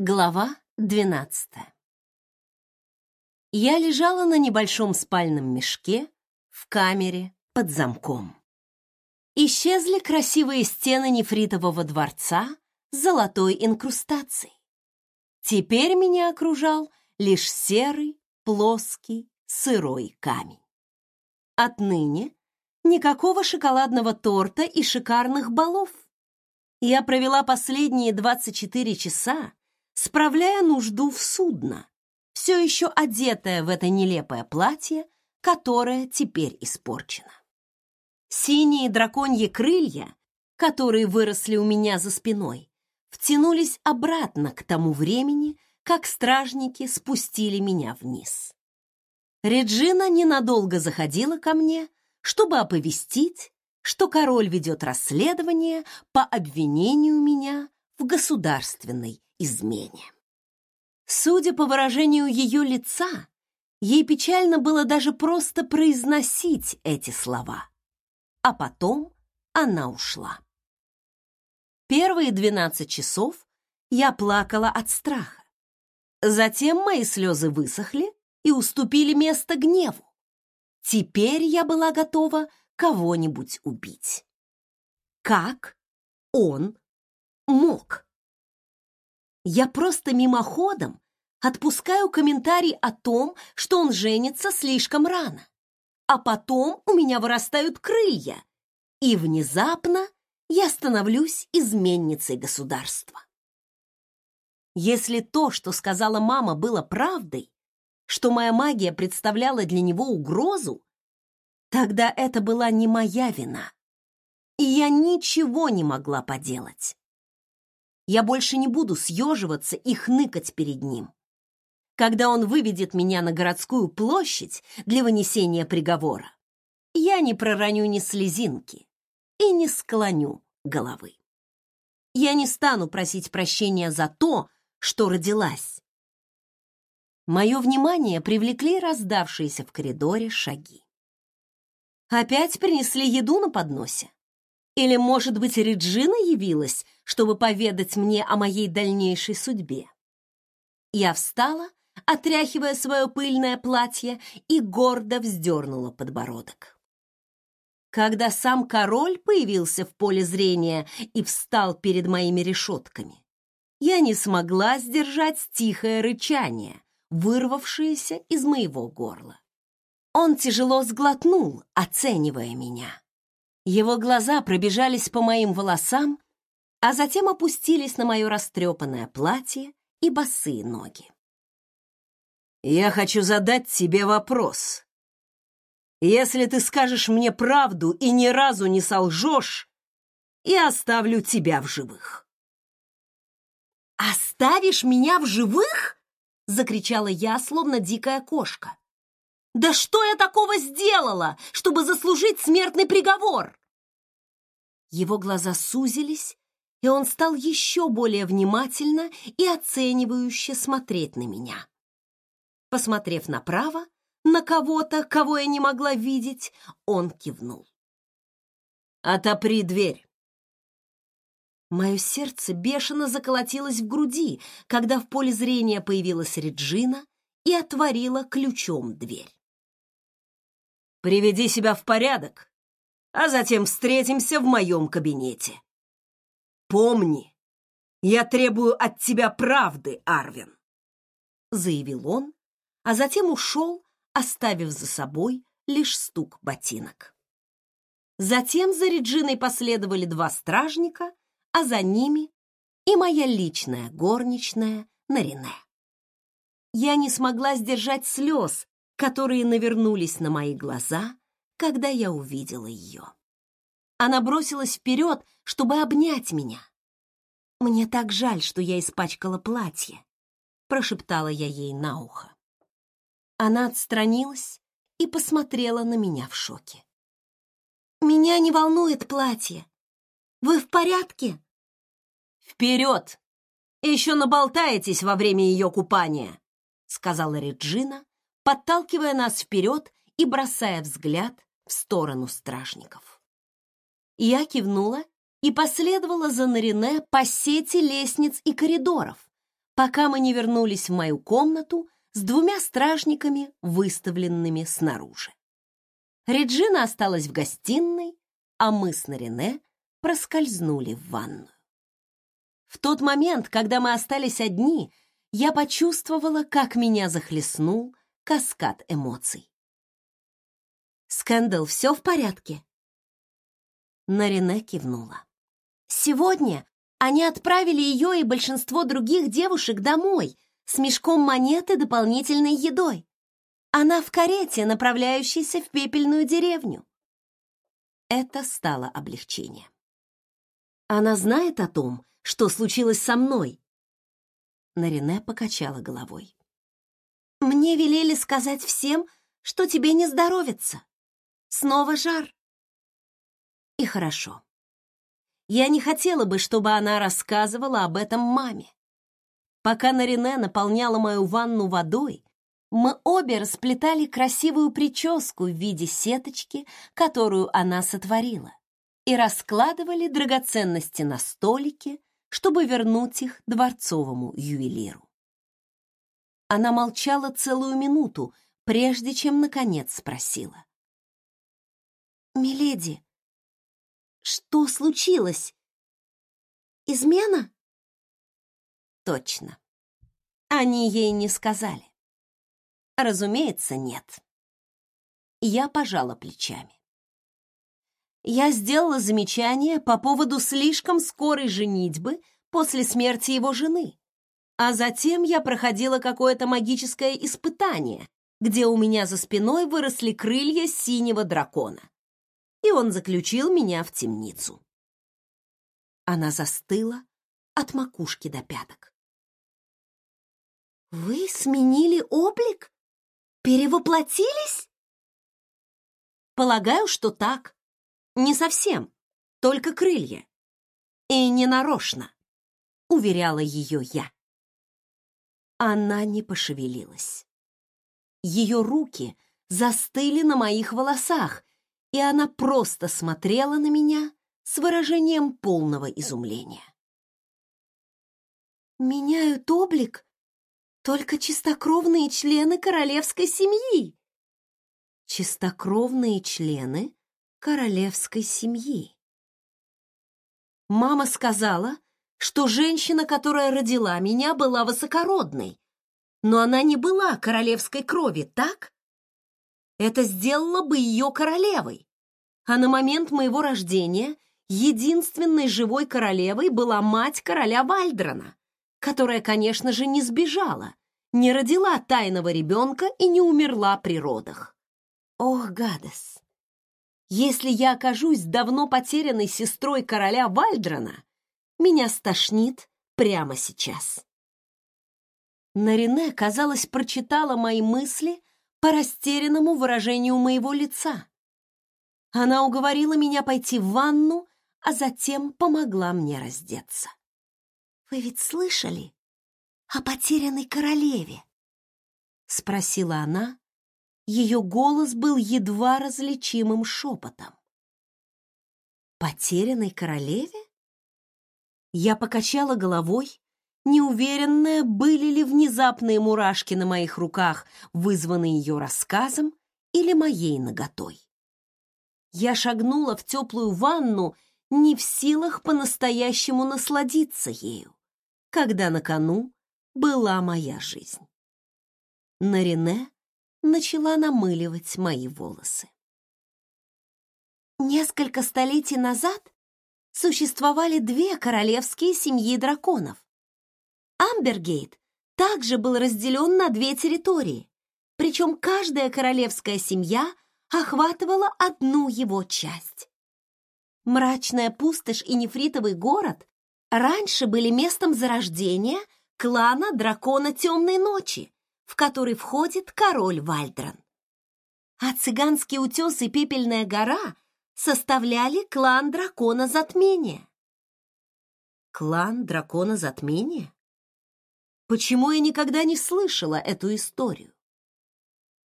Глава двенадцатая. Я лежала на небольшом спальном мешке в камере под замком. Исчезли красивые стены нефритового дворца с золотой инкрустацией. Теперь меня окружал лишь серый, плоский, сырой камень. Отныне никакого шоколадного торта и шикарных балов. Я провела последние 24 часа справляя нужду в судно, все еще одетая в это нелепое платье, которое теперь испорчено. Синие драконьи крылья, которые выросли у меня за спиной, втянулись обратно к тому времени, как стражники спустили меня вниз. Реджина ненадолго заходила ко мне, чтобы оповестить, что король ведет расследование по обвинению меня в государственной измене. Судя по выражению ее лица, ей печально было даже просто произносить эти слова. А потом она ушла. Первые двенадцать часов я плакала от страха. Затем мои слезы высохли и уступили место гневу. Теперь я была готова кого-нибудь убить. Как он мог? Я просто мимоходом отпускаю комментарий о том, что он женится слишком рано. А потом у меня вырастают крылья, и внезапно я становлюсь изменницей государства. Если то, что сказала мама, было правдой, что моя магия представляла для него угрозу, тогда это была не моя вина, и я ничего не могла поделать я больше не буду съеживаться и хныкать перед ним. Когда он выведет меня на городскую площадь для вынесения приговора, я не пророню ни слезинки и не склоню головы. Я не стану просить прощения за то, что родилась. Мое внимание привлекли раздавшиеся в коридоре шаги. Опять принесли еду на подносе. Или, может быть, Реджина явилась, чтобы поведать мне о моей дальнейшей судьбе? Я встала, отряхивая свое пыльное платье, и гордо вздернула подбородок. Когда сам король появился в поле зрения и встал перед моими решетками, я не смогла сдержать тихое рычание, вырвавшееся из моего горла. Он тяжело сглотнул, оценивая меня. Его глаза пробежались по моим волосам, а затем опустились на мое растрепанное платье и босые ноги. «Я хочу задать тебе вопрос. Если ты скажешь мне правду и ни разу не солжешь, я оставлю тебя в живых». «Оставишь меня в живых?» — закричала я, словно дикая кошка. «Да что я такого сделала, чтобы заслужить смертный приговор?» Его глаза сузились, и он стал еще более внимательно и оценивающе смотреть на меня. Посмотрев направо, на кого-то, кого я не могла видеть, он кивнул. «Отопри дверь!» Мое сердце бешено заколотилось в груди, когда в поле зрения появилась Реджина и отворила ключом дверь. «Приведи себя в порядок а затем встретимся в моем кабинете. Помни, я требую от тебя правды, Арвин, заявил он, а затем ушел, оставив за собой лишь стук ботинок. Затем за Реджиной последовали два стражника, а за ними и моя личная горничная Нарине. Я не смогла сдержать слез, которые навернулись на мои глаза, когда я увидела ее. Она бросилась вперед, чтобы обнять меня. «Мне так жаль, что я испачкала платье», — прошептала я ей на ухо. Она отстранилась и посмотрела на меня в шоке. «Меня не волнует платье. Вы в порядке?» «Вперед! Еще наболтаетесь во время ее купания!» — сказала Реджина, подталкивая нас вперед и бросая взгляд в сторону стражников. Я кивнула и последовала за Нарине по сети лестниц и коридоров, пока мы не вернулись в мою комнату с двумя стражниками, выставленными снаружи. Реджина осталась в гостиной, а мы с Нарине проскользнули в ванную. В тот момент, когда мы остались одни, я почувствовала, как меня захлестнул каскад эмоций. «Скандал, все в порядке?» Нарине кивнула. «Сегодня они отправили ее и большинство других девушек домой с мешком монет и дополнительной едой. Она в карете, направляющейся в пепельную деревню. Это стало облегчением. Она знает о том, что случилось со мной. Нарине покачала головой. Мне велели сказать всем, что тебе не здоровится. Снова жар. И хорошо. Я не хотела бы, чтобы она рассказывала об этом маме. Пока Нарине наполняла мою ванну водой, мы обе расплетали красивую прическу в виде сеточки, которую она сотворила, и раскладывали драгоценности на столике, чтобы вернуть их дворцовому ювелиру. Она молчала целую минуту, прежде чем, наконец, спросила. «Миледи, что случилось? Измена?» «Точно. Они ей не сказали. Разумеется, нет. Я пожала плечами. Я сделала замечание по поводу слишком скорой женитьбы после смерти его жены. А затем я проходила какое-то магическое испытание, где у меня за спиной выросли крылья синего дракона. И он заключил меня в темницу. Она застыла от макушки до пяток. «Вы сменили облик?» Перевоплотились? Полагаю, что так. Не совсем, только крылья. И не нарочно, уверяла ее я. Она не пошевелилась. Ее руки застыли на моих волосах, и она просто смотрела на меня с выражением полного изумления. «Меняют облик только чистокровные члены королевской семьи. Чистокровные члены королевской семьи. Мама сказала, что женщина, которая родила меня, была высокородной, но она не была королевской крови, так? Это сделало бы ее королевой. А на момент моего рождения единственной живой королевой была мать короля Вальдрона, которая, конечно же, не сбежала, не родила тайного ребенка и не умерла при родах. Ох, гадос! Если я окажусь давно потерянной сестрой короля Вальдрона, меня стошнит прямо сейчас. Нарине, казалось, прочитала мои мысли по растерянному выражению моего лица. Она уговорила меня пойти в ванну, а затем помогла мне раздеться. «Вы ведь слышали о потерянной королеве?» — спросила она. Ее голос был едва различимым шепотом. «Потерянной королеве?» Я покачала головой, неуверенная, были ли внезапные мурашки на моих руках вызваны ее рассказом или моей наготой. Я шагнула в теплую ванну, не в силах по-настоящему насладиться ею, когда на кону была моя жизнь. Нарине начала намыливать мои волосы. Несколько столетий назад существовали две королевские семьи драконов. Амбергейт также был разделен на две территории, причем каждая королевская семья охватывала одну его часть. Мрачная пустошь и нефритовый город раньше были местом зарождения – клана Дракона Темной Ночи, в который входит король Вальдрон. А цыганский утес и Пепельная гора составляли клан Дракона Затмения. Клан Дракона Затмения? Почему я никогда не слышала эту историю?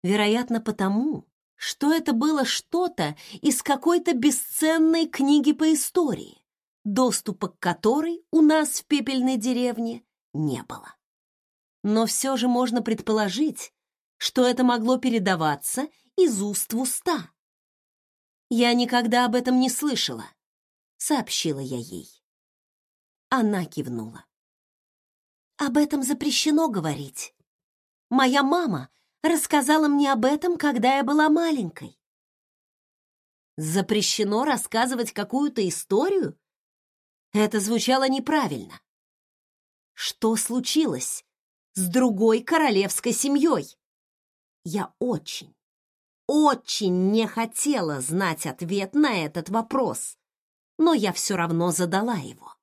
Вероятно, потому, что это было что-то из какой-то бесценной книги по истории, доступа к которой у нас в пепельной деревне не было. Но все же можно предположить, что это могло передаваться из уст в уста. «Я никогда об этом не слышала», — сообщила я ей. Она кивнула. «Об этом запрещено говорить. Моя мама рассказала мне об этом, когда я была маленькой». «Запрещено рассказывать какую-то историю?» Это звучало неправильно. Что случилось с другой королевской семьей? Я очень, очень не хотела знать ответ на этот вопрос, но я все равно задала его.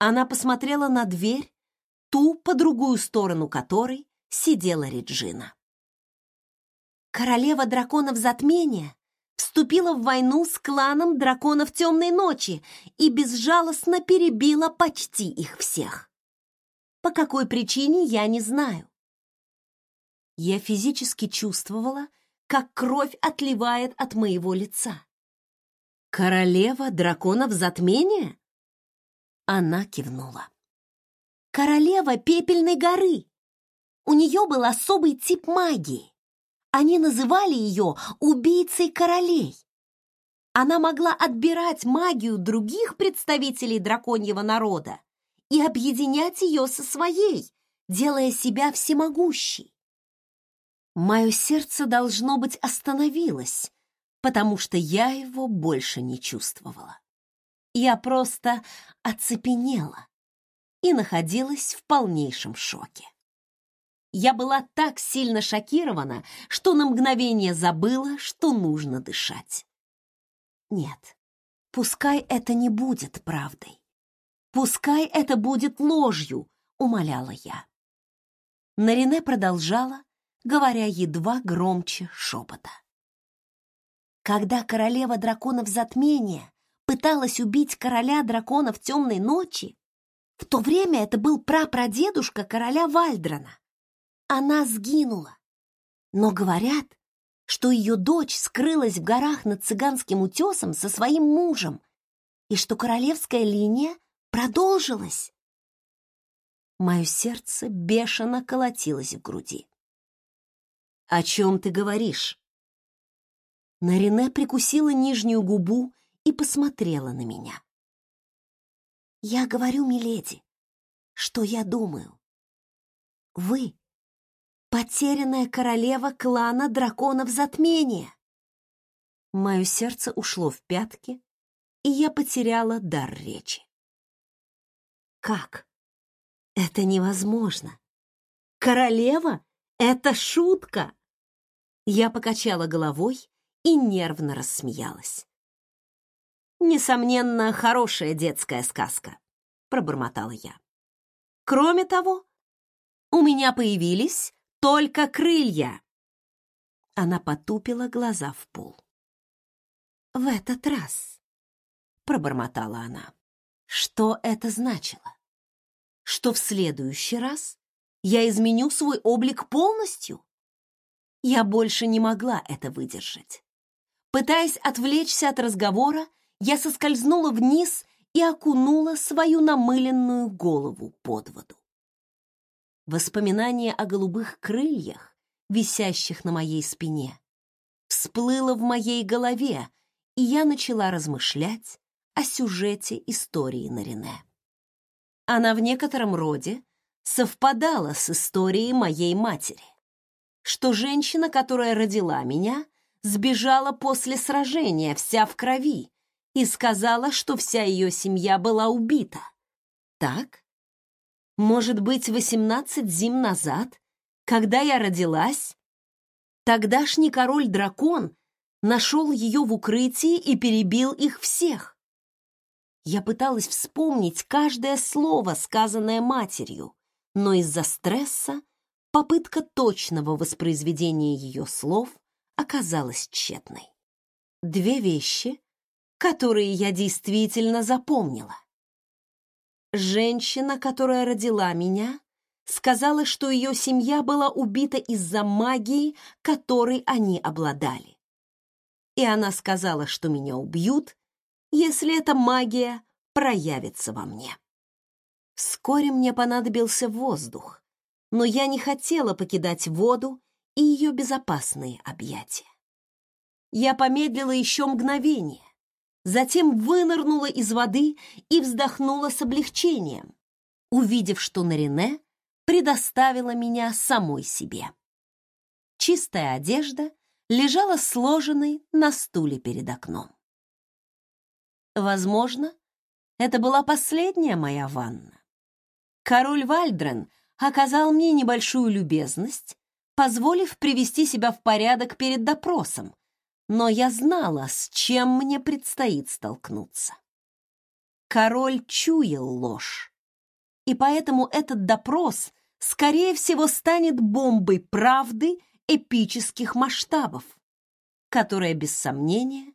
Она посмотрела на дверь, ту, по другую сторону которой сидела Реджина. Королева драконов затмения вступила в войну с кланом драконов темной ночи и безжалостно перебила почти их всех. По какой причине, я не знаю. Я физически чувствовала, как кровь отливает от моего лица. «Королева драконов затмения?» Она кивнула. «Королева пепельной горы. У нее был особый тип магии. Они называли ее убийцей королей. Она могла отбирать магию других представителей драконьего народа и объединять ее со своей, делая себя всемогущей. Мое сердце, должно быть, остановилось, потому что я его больше не чувствовала. Я просто оцепенела и находилась в полнейшем шоке. Я была так сильно шокирована, что на мгновение забыла, что нужно дышать. Нет, пускай это не будет правдой. Пускай это будет ложью, умоляла я. Нарине продолжала, говоря едва громче шепота. Когда королева драконов затмения пыталась убить короля драконов темной ночи, в то время это был прапрадедушка короля Вальдрана. Она сгинула. Но говорят, что ее дочь скрылась в горах над цыганским утесом со своим мужем и что королевская линия продолжилась. Мое сердце бешено колотилось в груди. «О чем ты говоришь?» Нарине прикусила нижнюю губу и посмотрела на меня. «Я говорю, миледи, что я думаю. Вы — потерянная королева клана драконов затмения». Мое сердце ушло в пятки, и я потеряла дар речи. «Как? Это невозможно! Королева — это шутка!» Я покачала головой и нервно рассмеялась. «Несомненно, хорошая детская сказка», — пробормотала я. «Кроме того, у меня появились только крылья». Она потупила глаза в пол. «В этот раз», — пробормотала она. «Что это значило? Что в следующий раз я изменю свой облик полностью?» Я больше не могла это выдержать. Пытаясь отвлечься от разговора, я соскользнула вниз и окунула свою намыленную голову под воду. Воспоминание о голубых крыльях, висящих на моей спине, всплыло в моей голове, и я начала размышлять о сюжете истории Нарине. Она в некотором роде совпадала с историей моей матери что женщина, которая родила меня, сбежала после сражения, вся в крови, и сказала, что вся ее семья была убита. Так? Может быть, восемнадцать зим назад, когда я родилась, тогдашний король-дракон нашел ее в укрытии и перебил их всех. Я пыталась вспомнить каждое слово, сказанное матерью, но из-за стресса попытка точного воспроизведения ее слов оказалась тщетной. Две вещи, которые я действительно запомнила. Женщина, которая родила меня, сказала, что ее семья была убита из-за магии, которой они обладали. И она сказала, что меня убьют, если эта магия проявится во мне. Вскоре мне понадобился воздух, но я не хотела покидать воду и ее безопасные объятия. Я помедлила еще мгновение, затем вынырнула из воды и вздохнула с облегчением, увидев, что Нарине предоставила меня самой себе. Чистая одежда лежала сложенной на стуле перед окном. Возможно, это была последняя моя ванна. Король Вальдрен оказал мне небольшую любезность, позволив привести себя в порядок перед допросом, но я знала, с чем мне предстоит столкнуться. Король чуял ложь, и поэтому этот допрос, скорее всего, станет бомбой правды эпических масштабов, которая, без сомнения,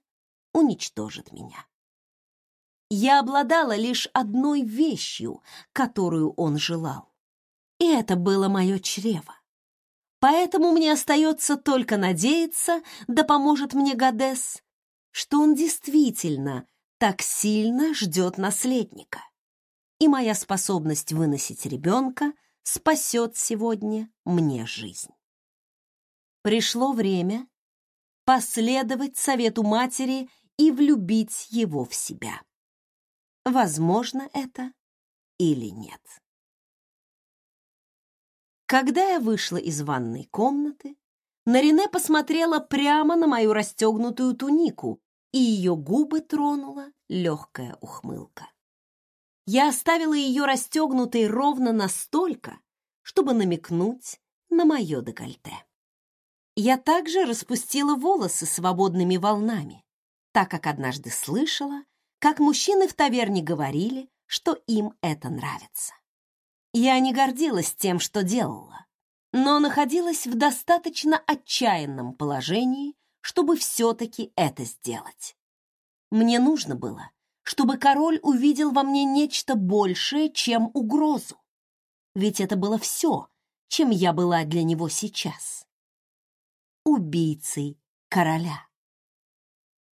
уничтожит меня. Я обладала лишь одной вещью, которую он желал. И это было мое чрево. Поэтому мне остается только надеяться, да поможет мне Гадес, что он действительно так сильно ждет наследника. И моя способность выносить ребенка спасет сегодня мне жизнь. Пришло время последовать совету матери и влюбить его в себя. Возможно это или нет. Когда я вышла из ванной комнаты, Нарине посмотрела прямо на мою расстегнутую тунику, и ее губы тронула легкая ухмылка. Я оставила ее расстегнутой ровно настолько, чтобы намекнуть на мое декольте. Я также распустила волосы свободными волнами, так как однажды слышала, как мужчины в таверне говорили, что им это нравится. Я не гордилась тем, что делала, но находилась в достаточно отчаянном положении, чтобы все-таки это сделать. Мне нужно было, чтобы король увидел во мне нечто большее, чем угрозу. Ведь это было все, чем я была для него сейчас убийцей короля.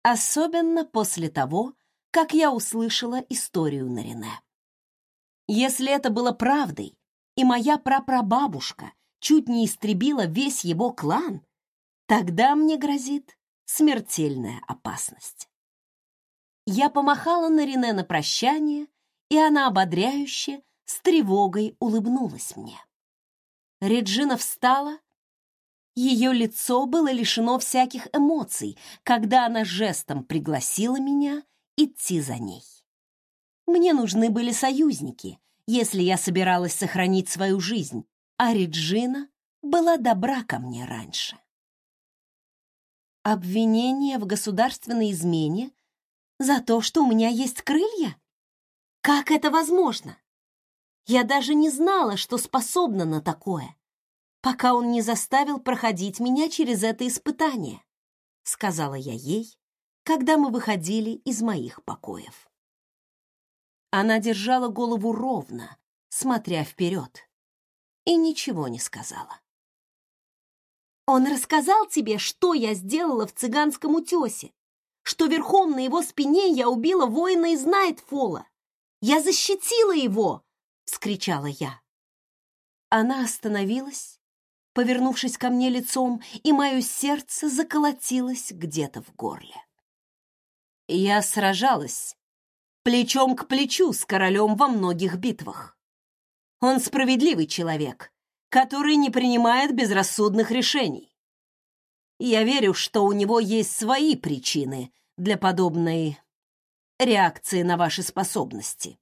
Особенно после того, как я услышала историю Нарине. Если это было правдой, и моя прапрабабушка чуть не истребила весь его клан, тогда мне грозит смертельная опасность. Я помахала Нарине на прощание, и она ободряюще, с тревогой улыбнулась мне. Реджина встала ее лицо было лишено всяких эмоций, когда она жестом пригласила меня идти за ней. Мне нужны были союзники, если я собиралась сохранить свою жизнь, а Реджина была добра ко мне раньше. Обвинение в государственной измене за то, что у меня есть крылья? Как это возможно? Я даже не знала, что способна на такое пока он не заставил проходить меня через это испытание, сказала я ей, когда мы выходили из моих покоев. Она держала голову ровно, смотря вперед, и ничего не сказала. Он рассказал тебе, что я сделала в цыганском утесе, что верхом на его спине я убила воина из Найтфола. Я защитила его, вскричала я. Она остановилась повернувшись ко мне лицом, и мое сердце заколотилось где-то в горле. Я сражалась плечом к плечу с королем во многих битвах. Он справедливый человек, который не принимает безрассудных решений. Я верю, что у него есть свои причины для подобной реакции на ваши способности.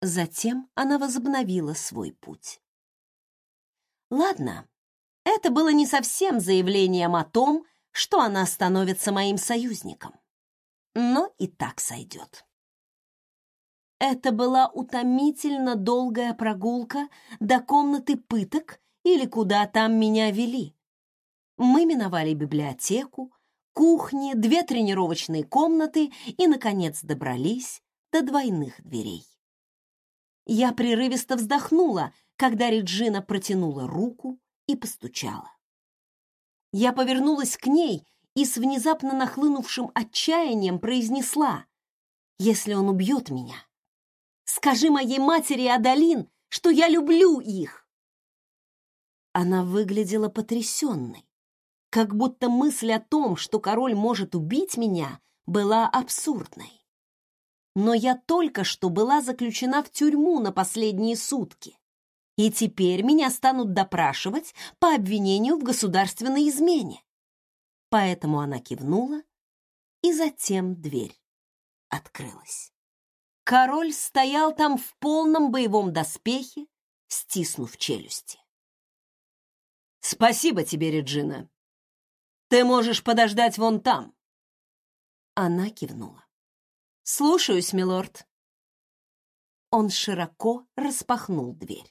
Затем она возобновила свой путь. Ладно, это было не совсем заявлением о том, что она становится моим союзником. Но и так сойдет. Это была утомительно долгая прогулка до комнаты пыток или куда там меня вели. Мы миновали библиотеку, кухни, две тренировочные комнаты и, наконец, добрались до двойных дверей. Я прерывисто вздохнула, когда Реджина протянула руку и постучала. Я повернулась к ней и с внезапно нахлынувшим отчаянием произнесла: "Если он убьет меня, Скажи моей матери Адалин, что я люблю их!» Она выглядела потрясенной, как будто мысль о том, что король может убить меня, была абсурдной. Но я только что была заключена в тюрьму на последние сутки, и теперь меня станут допрашивать по обвинению в государственной измене. Поэтому она кивнула, и затем дверь открылась. Король стоял там в полном боевом доспехе, стиснув челюсти. «Спасибо тебе, Реджина. Ты можешь подождать вон там». Она кивнула. «Слушаюсь, милорд». Он широко распахнул дверь.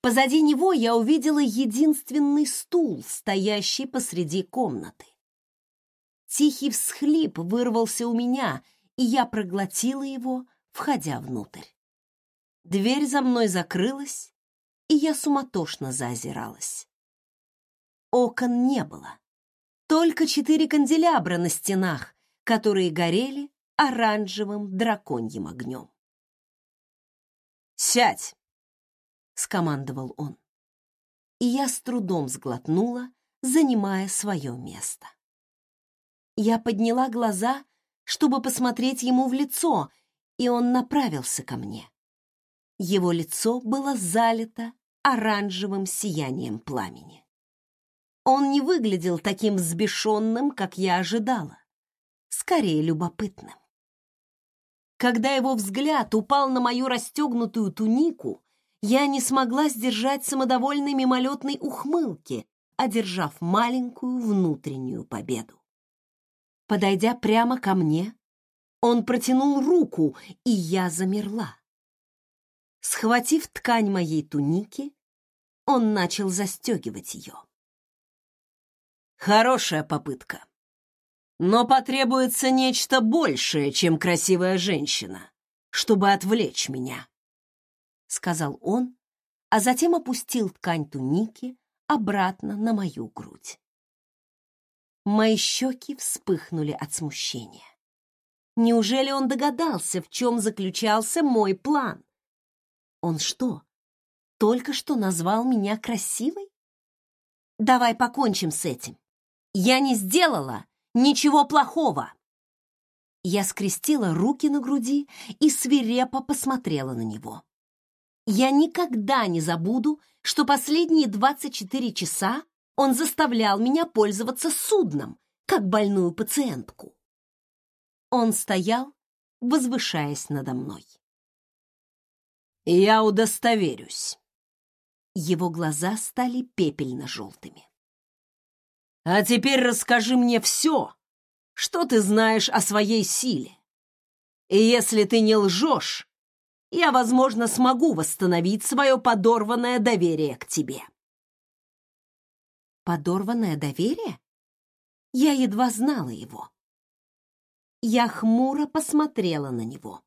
Позади него я увидела единственный стул, стоящий посреди комнаты. Тихий всхлип вырвался у меня, и я проглотила его, входя внутрь. Дверь за мной закрылась, и я суматошно заозиралась. Окон не было, только четыре канделябра на стенах, которые горели оранжевым драконьим огнем. «Сядь!» скомандовал он. И я с трудом сглотнула, занимая свое место. Я подняла глаза, чтобы посмотреть ему в лицо, и он направился ко мне. Его лицо было залито оранжевым сиянием пламени. Он не выглядел таким взбешенным, как я ожидала, скорее любопытным. Когда его взгляд упал на мою расстегнутую тунику, я не смогла сдержать самодовольной мимолетной ухмылки, одержав маленькую внутреннюю победу. Подойдя прямо ко мне, он протянул руку, и я замерла. Схватив ткань моей туники, он начал застегивать ее. Хорошая попытка. Но потребуется нечто большее, чем красивая женщина, чтобы отвлечь меня. — сказал он, а затем опустил ткань туники обратно на мою грудь. Мои щеки вспыхнули от смущения. Неужели он догадался, в чем заключался мой план? Он что, только что назвал меня красивой? Давай покончим с этим. Я не сделала ничего плохого. Я скрестила руки на груди и свирепо посмотрела на него. Я никогда не забуду, что последние 24 часа он заставлял меня пользоваться судном, как больную пациентку. Он стоял, возвышаясь надо мной. «Я удостоверюсь». Его глаза стали пепельно-желтыми. «А теперь расскажи мне все, что ты знаешь о своей силе. И если ты не лжешь, я, возможно, смогу восстановить свое подорванное доверие к тебе. Подорванное доверие? Я едва знала его. Я хмуро посмотрела на него.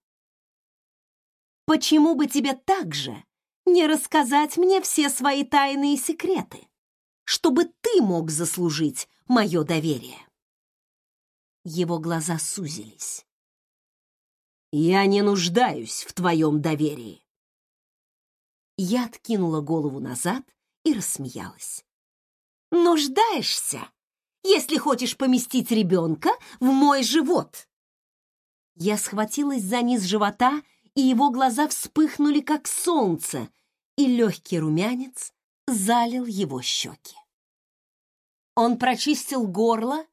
Почему бы тебе так же не рассказать мне все свои тайные секреты, чтобы ты мог заслужить мое доверие? Его глаза сузились. Я не нуждаюсь в твоем доверии. Я откинула голову назад и рассмеялась. Нуждаешься, если хочешь поместить ребенка в мой живот. Я схватилась за низ живота, и его глаза вспыхнули, как солнце, и легкий румянец залил его щеки. Он прочистил горло,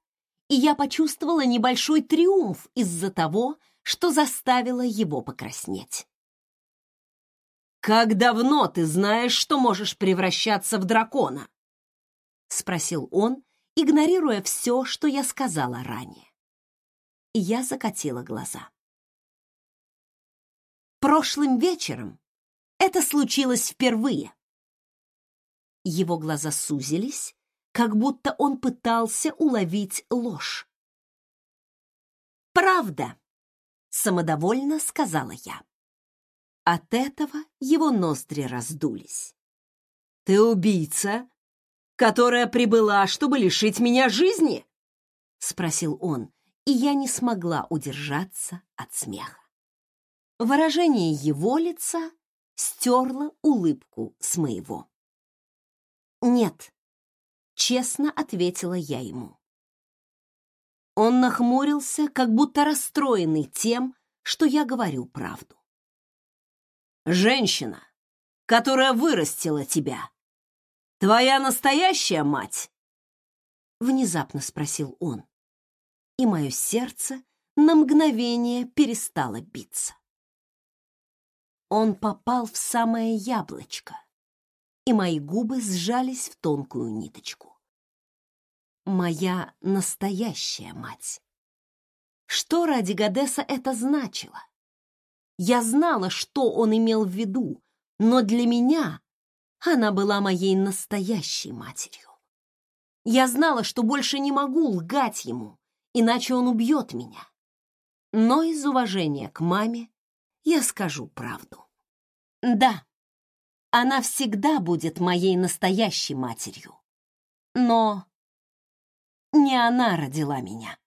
и я почувствовала небольшой триумф из-за того, что заставило его покраснеть. «Как давно ты знаешь, что можешь превращаться в дракона?» — спросил он, игнорируя все, что я сказала ранее. Я закатила глаза. Прошлым вечером это случилось впервые. Его глаза сузились, как будто он пытался уловить ложь. «Правда!» самодовольно сказала я. От этого его ноздри раздулись. Ты убийца, которая прибыла, чтобы лишить меня жизни? спросил он, и я не смогла удержаться от смеха. Выражение его лица стерло улыбку с моего. «Нет», — честно ответила я ему. Он нахмурился, как будто расстроенный тем, что я говорю правду. «Женщина, которая вырастила тебя, твоя настоящая мать?» Внезапно спросил он, и мое сердце на мгновение перестало биться. Он попал в самое яблочко, и мои губы сжались в тонкую ниточку. Моя настоящая мать. Что ради Гадеса это значило? Я знала, что он имел в виду, но для меня она была моей настоящей матерью. Я знала, что больше не могу лгать ему, иначе он убьет меня. Но из уважения к маме я скажу правду. Да, она всегда будет моей настоящей матерью. Но не она родила меня.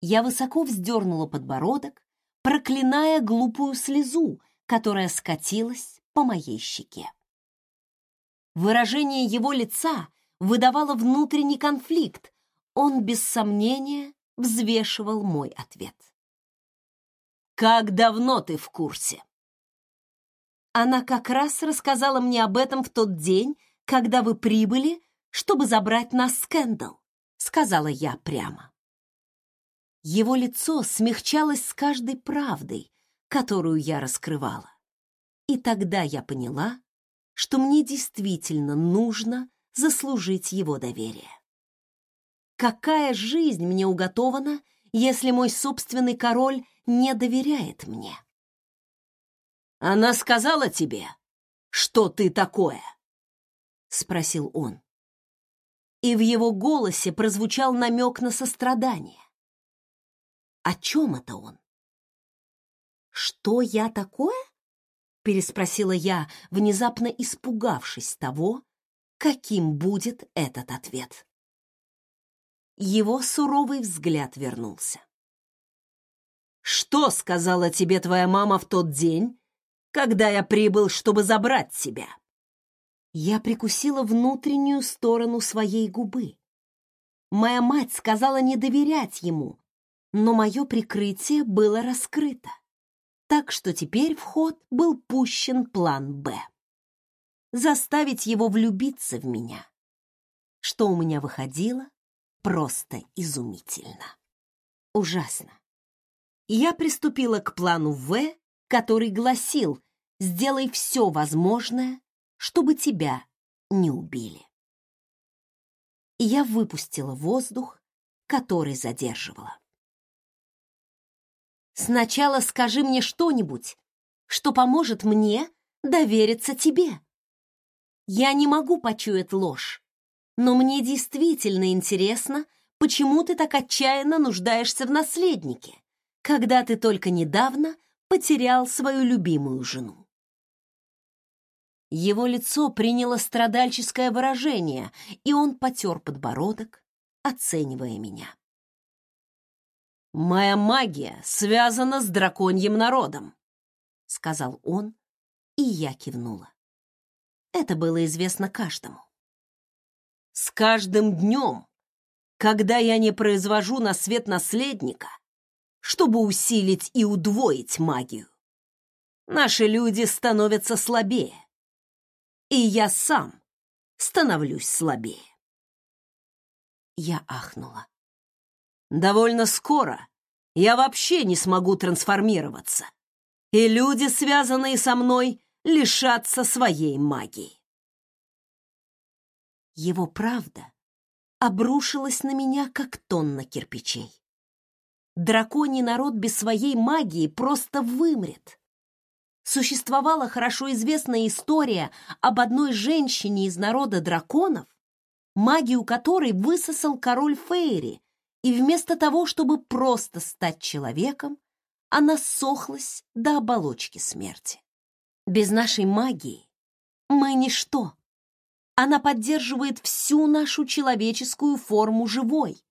Я высоко вздернула подбородок, проклиная глупую слезу, которая скатилась по моей щеке. Выражение его лица выдавало внутренний конфликт. Он без сомнения взвешивал мой ответ. «Как давно ты в курсе?» Она как раз рассказала мне об этом в тот день, когда вы прибыли, чтобы забрать нас с Кэндалл, сказала я прямо. Его лицо смягчалось с каждой правдой, которую я раскрывала. И тогда я поняла, что мне действительно нужно заслужить его доверие. Какая жизнь мне уготована, если мой собственный король не доверяет мне? Она сказала тебе, что ты такое? спросил он. И в его голосе прозвучал намек на сострадание. О чем это он? Что я такое? Переспросила я, внезапно испугавшись того, каким будет этот ответ. Его суровый взгляд вернулся. Что сказала тебе твоя мама в тот день, когда я прибыл, чтобы забрать тебя?» Я прикусила внутреннюю сторону своей губы. Моя мать сказала не доверять ему, но мое прикрытие было раскрыто, так что теперь в ход был пущен план «Б». Заставить его влюбиться в меня, что у меня выходило просто изумительно. Ужасно. Я приступила к плану «В», который гласил «Сделай все возможное, чтобы тебя не убили». И я выпустила воздух, который задерживала. «Сначала скажи мне что-нибудь, что поможет мне довериться тебе. Я не могу почуять ложь, но мне действительно интересно, почему ты так отчаянно нуждаешься в наследнике, когда ты только недавно — потерял свою любимую жену. Его лицо приняло страдальческое выражение, и он потер подбородок, оценивая меня. «Моя магия связана с драконьим народом», — сказал он, и я кивнула. Это было известно каждому. «С каждым днем, когда я не произвожу на свет наследника, чтобы усилить и удвоить магию. Наши люди становятся слабее. И я сам становлюсь слабее. Я ахнула. Довольно скоро я вообще не смогу трансформироваться, и люди, связанные со мной, лишатся своей магии. Его правда обрушилась на меня, как тонна кирпичей драконий народ без своей магии просто вымрет. Существовала хорошо известная история об одной женщине из народа драконов, магию которой высосал король Фейри, и вместо того, чтобы просто стать человеком, она сохлась до оболочки смерти. Без нашей магии мы ничто. Она поддерживает всю нашу человеческую форму живой.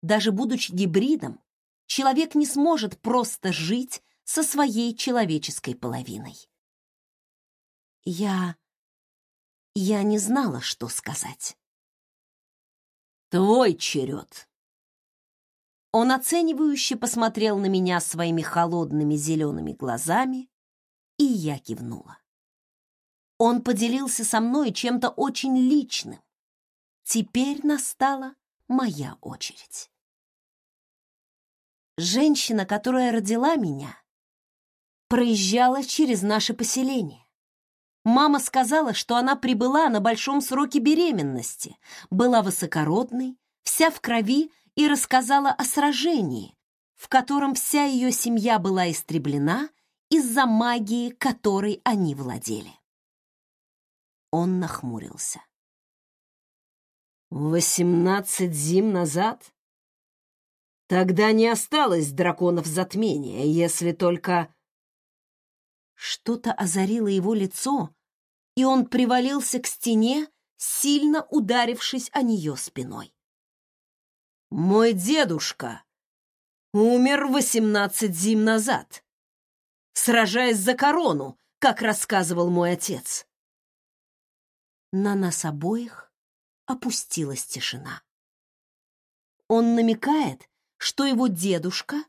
Даже будучи гибридом, человек не сможет просто жить со своей человеческой половиной. Я... я не знала, что сказать. «Твой черед!» Он оценивающе посмотрел на меня своими холодными зелеными глазами, и я кивнула. Он поделился со мной чем-то очень личным. Теперь настала моя очередь. Женщина, которая родила меня, проезжала через наше поселение. Мама сказала, что она прибыла на большом сроке беременности, была высокородной, вся в крови и рассказала о сражении, в котором вся ее семья была истреблена из-за магии, которой они владели. Он нахмурился. «Восемнадцать зим назад? Тогда не осталось драконов затмения, если только...» Что-то озарило его лицо, и он привалился к стене, сильно ударившись о нее спиной. «Мой дедушка умер восемнадцать зим назад, сражаясь за корону, как рассказывал мой отец». На нас обоих опустилась тишина. Он намекает, что его дедушка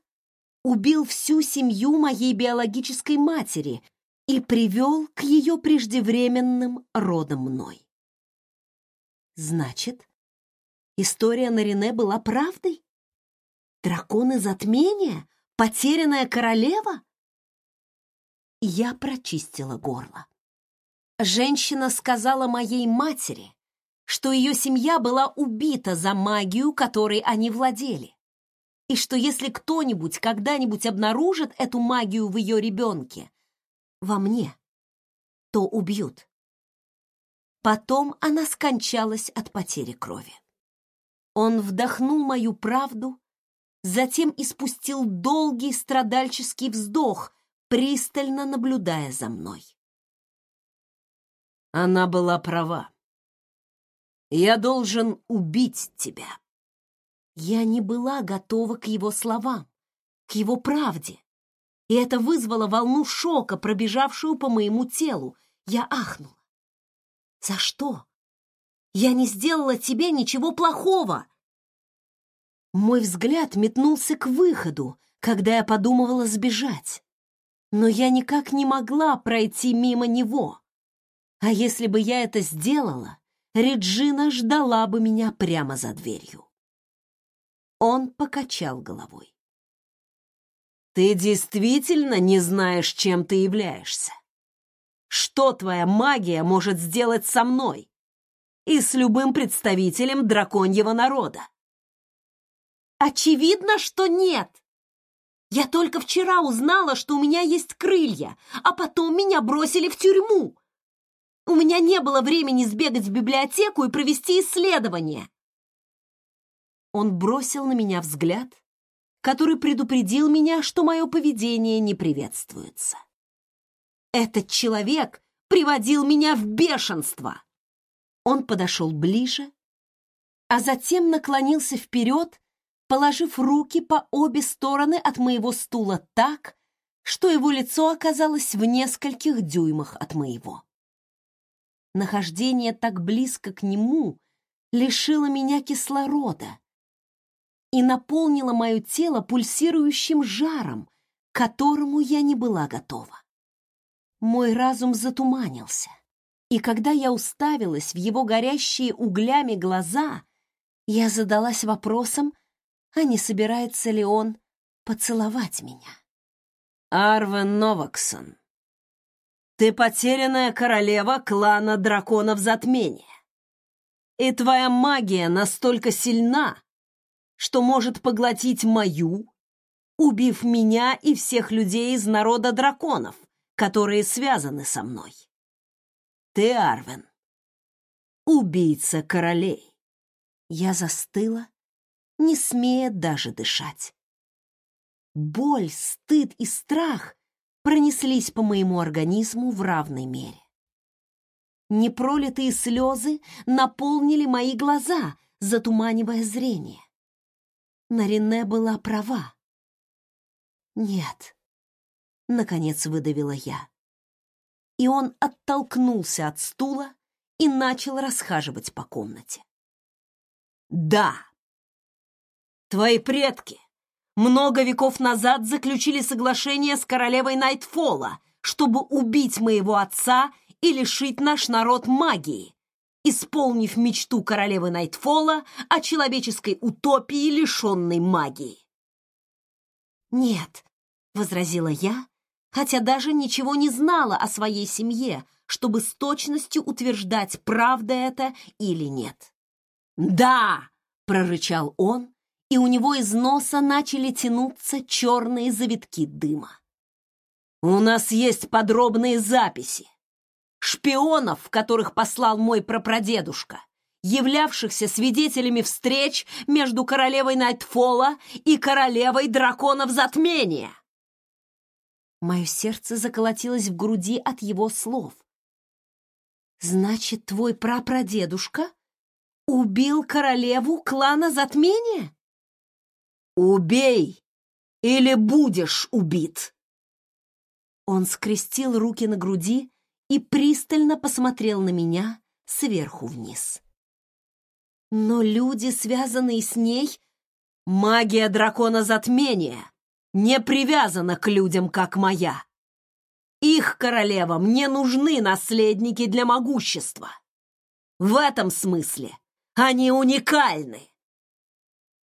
убил всю семью моей биологической матери и привел к ее преждевременным родам мной. Значит, история Нарине была правдой? Драконы затмения? Потерянная королева? Я прочистила горло. Женщина сказала моей матери, что ее семья была убита за магию, которой они владели и что если кто-нибудь когда-нибудь обнаружит эту магию в ее ребенке, во мне, то убьют. Потом она скончалась от потери крови. Он вдохнул мою правду, затем испустил долгий страдальческий вздох, пристально наблюдая за мной. Она была права. Я должен убить тебя. Я не была готова к его словам, к его правде. И это вызвало волну шока, пробежавшую по моему телу. Я ахнула. «За что? Я не сделала тебе ничего плохого!» Мой взгляд метнулся к выходу, когда я подумывала сбежать. Но я никак не могла пройти мимо него. А если бы я это сделала, Реджина ждала бы меня прямо за дверью. Он покачал головой. Ты действительно не знаешь, чем ты являешься? Что твоя магия может сделать со мной и с любым представителем драконьего народа? Очевидно, что нет. Я только вчера узнала, что у меня есть крылья, а потом меня бросили в тюрьму. У меня не было времени сбегать в библиотеку и провести исследование. Он бросил на меня взгляд, который предупредил меня, что мое поведение не приветствуется. Этот человек приводил меня в бешенство. Он подошел ближе, а затем наклонился вперед, положив руки по обе стороны от моего стула так, что его лицо оказалось в нескольких дюймах от моего. Нахождение так близко к нему лишило меня кислорода, и наполнила мое тело пульсирующим жаром, к которому я не была готова. Мой разум затуманился, и когда я уставилась в его горящие углями глаза, я задалась вопросом, а не собирается ли он поцеловать меня. Арвен Новаксон, ты потерянная королева клана драконов затмения. И твоя магия настолько сильна, что может поглотить мою, убив меня и всех людей из народа драконов, которые связаны со мной. Ты, Арвен, убийца королей. Я застыла, не смея даже дышать. Боль, стыд и страх пронеслись по моему организму в равной мере. Непролитые слезы наполнили мои глаза, затуманивая зрение. Нарине была права. Нет, наконец выдавила я. И он оттолкнулся от стула и начал расхаживать по комнате. Да. Твои предки много веков назад заключили соглашение с королевой Найтфола, чтобы убить моего отца и лишить наш народ магии, исполнив мечту королевы Найтфола о человеческой утопии, лишенной магии. «Нет», — возразила я, хотя даже ничего не знала о своей семье, чтобы с точностью утверждать, правда это или нет. «Да!» — прорычал он, и у него из носа начали тянуться черные завитки дыма. «У нас есть подробные записи. Шпионов, которых послал мой прапрадедушка, являвшихся свидетелями встреч между королевой Найтфола и королевой драконов затмения. Мое сердце заколотилось в груди от его слов. Значит, твой прапрадедушка убил королеву клана затмения? Убей или будешь убит. Он скрестил руки на груди и пристально посмотрел на меня сверху вниз. Но люди, связанные с ней, магия дракона затмения не привязана к людям, как моя. Их королевам не нужны наследники для могущества. В этом смысле они уникальны.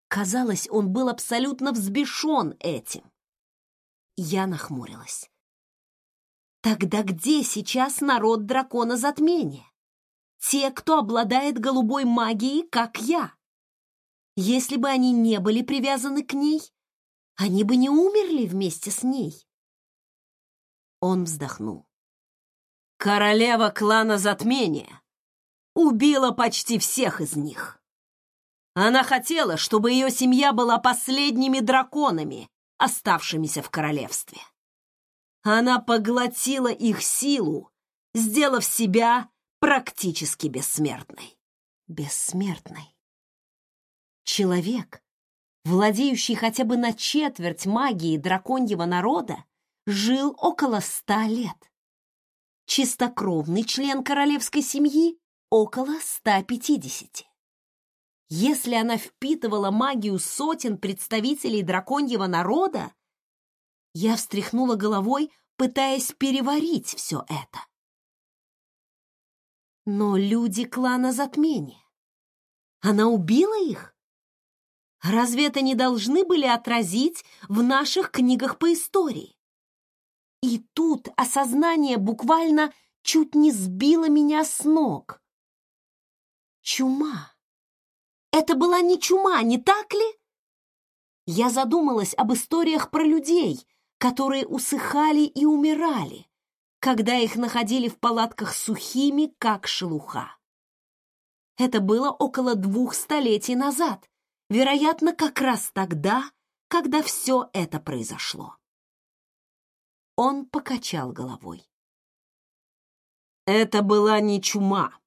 Казалось, он был абсолютно взбешен этим. Я нахмурилась. Тогда где сейчас народ дракона затмения? те, кто обладает голубой магией, как я. Если бы они не были привязаны к ней, они бы не умерли вместе с ней. Он вздохнул. Королева клана Затмения убила почти всех из них. Она хотела, чтобы ее семья была последними драконами, оставшимися в королевстве. Она поглотила их силу, сделав себя практически бессмертной. Бессмертной. Человек, владеющий хотя бы на четверть магии драконьего народа, жил около ста лет. Чистокровный член королевской семьи около 150. Если она впитывала магию сотен представителей драконьего народа, я встряхнула головой, пытаясь переварить все это. Но люди клана Затмения. Она убила их? Разве это не должны были отразить в наших книгах по истории? И тут осознание буквально чуть не сбило меня с ног. Чума. Это была не чума, не так ли? Я задумалась об историях про людей, которые усыхали и умирали, когда их находили в палатках сухими, как шелуха. Это было около двух столетий назад, вероятно, как раз тогда, когда все это произошло. Он покачал головой. Это была не чума.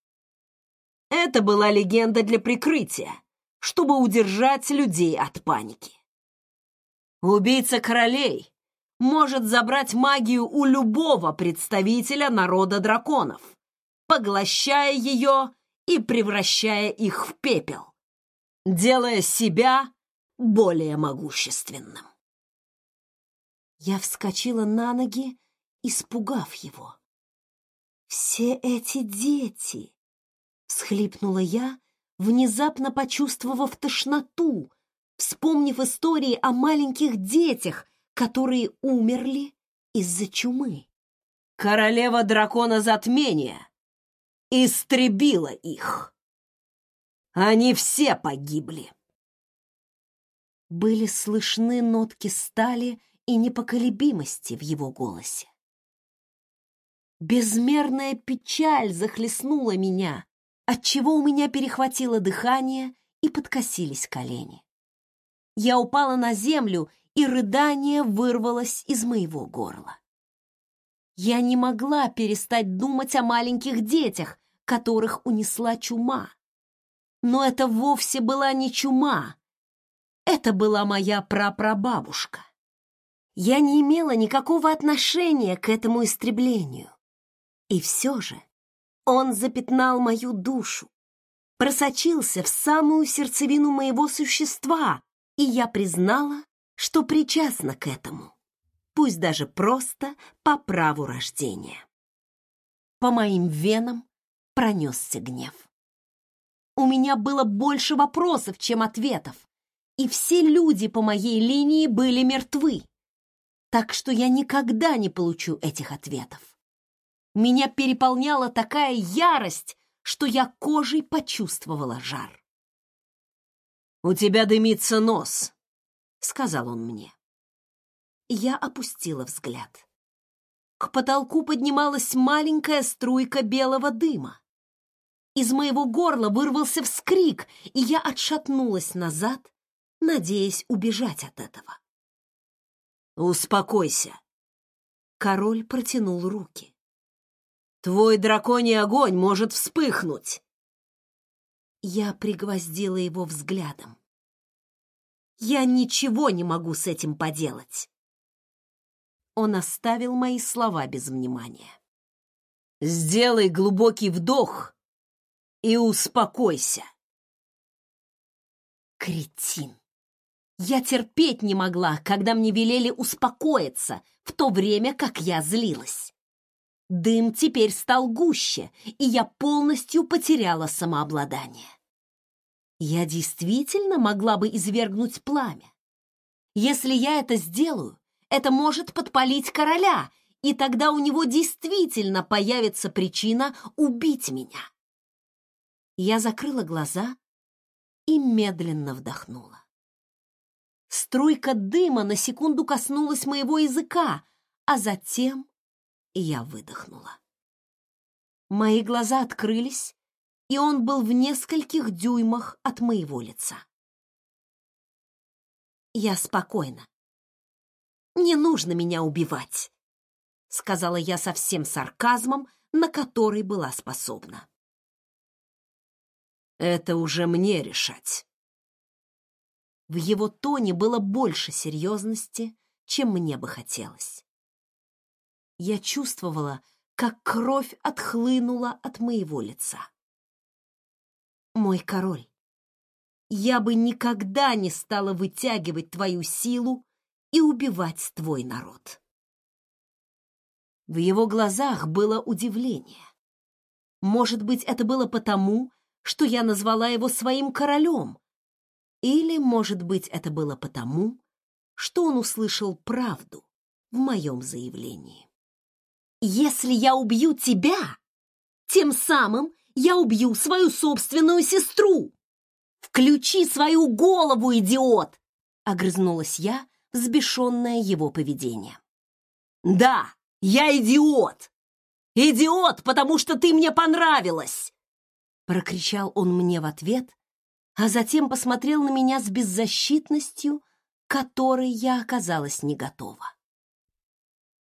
Это была легенда для прикрытия, чтобы удержать людей от паники. Убийца королей может забрать магию у любого представителя народа драконов, поглощая ее и превращая их в пепел, делая себя более могущественным. Я вскочила на ноги, испугав его. «Все эти дети!» — всхлипнула я, внезапно почувствовав тошноту, вспомнив истории о маленьких детях, которые умерли из-за чумы. Королева дракона затмения истребила их. Они все погибли. Были слышны нотки стали и непоколебимости в его голосе. Безмерная печаль захлестнула меня, отчего у меня перехватило дыхание и подкосились колени. Я упала на землю и рыдание вырвалось из моего горла. Я не могла перестать думать о маленьких детях, которых унесла чума. Но это вовсе была не чума. Это была моя прапрабабушка. Я не имела никакого отношения к этому истреблению. И все же он запятнал мою душу, просочился в самую сердцевину моего существа, и я признала, что причастна к этому, пусть даже просто по праву рождения. По моим венам пронесся гнев. У меня было больше вопросов, чем ответов, и все люди по моей линии были мертвы, так что я никогда не получу этих ответов. Меня переполняла такая ярость, что я кожей почувствовала жар. «У тебя дымится нос», — сказал он мне. Я опустила взгляд. К потолку поднималась маленькая струйка белого дыма. Из моего горла вырвался вскрик, и я отшатнулась назад, надеясь убежать от этого. «Успокойся!» Король протянул руки. Твой драконий огонь может вспыхнуть. Я пригвоздила его взглядом. Я ничего не могу с этим поделать. Он оставил мои слова без внимания. Сделай глубокий вдох и успокойся. Кретин. Я терпеть не могла, когда мне велели успокоиться, в то время как я злилась. Дым теперь стал гуще, и я полностью потеряла самообладание. Я действительно могла бы извергнуть пламя. Если я это сделаю, это может подпалить короля, и тогда у него действительно появится причина убить меня. Я закрыла глаза и медленно вдохнула. Струйка дыма на секунду коснулась моего языка, а затем я выдохнула. Мои глаза открылись, и он был в нескольких дюймах от моего лица. Я спокойна. Не нужно меня убивать, сказала я со всем сарказмом, на который была способна. Это уже мне решать. В его тоне было больше серьезности, чем мне бы хотелось я чувствовала, как кровь отхлынула от моего лица. Мой король, я бы никогда не стала вытягивать твою силу и убивать твой народ. В его глазах было удивление. Может быть, это было потому, что я назвала его своим королем, или, может быть, это было потому, что он услышал правду в моем заявлении. Если я убью тебя, тем самым я убью свою собственную сестру. Включи свою голову, идиот! Огрызнулась я, взбешенная его поведением. Да, я идиот! Идиот, потому что ты мне понравилась! Прокричал он мне в ответ, а затем посмотрел на меня с беззащитностью, которой я оказалась не готова.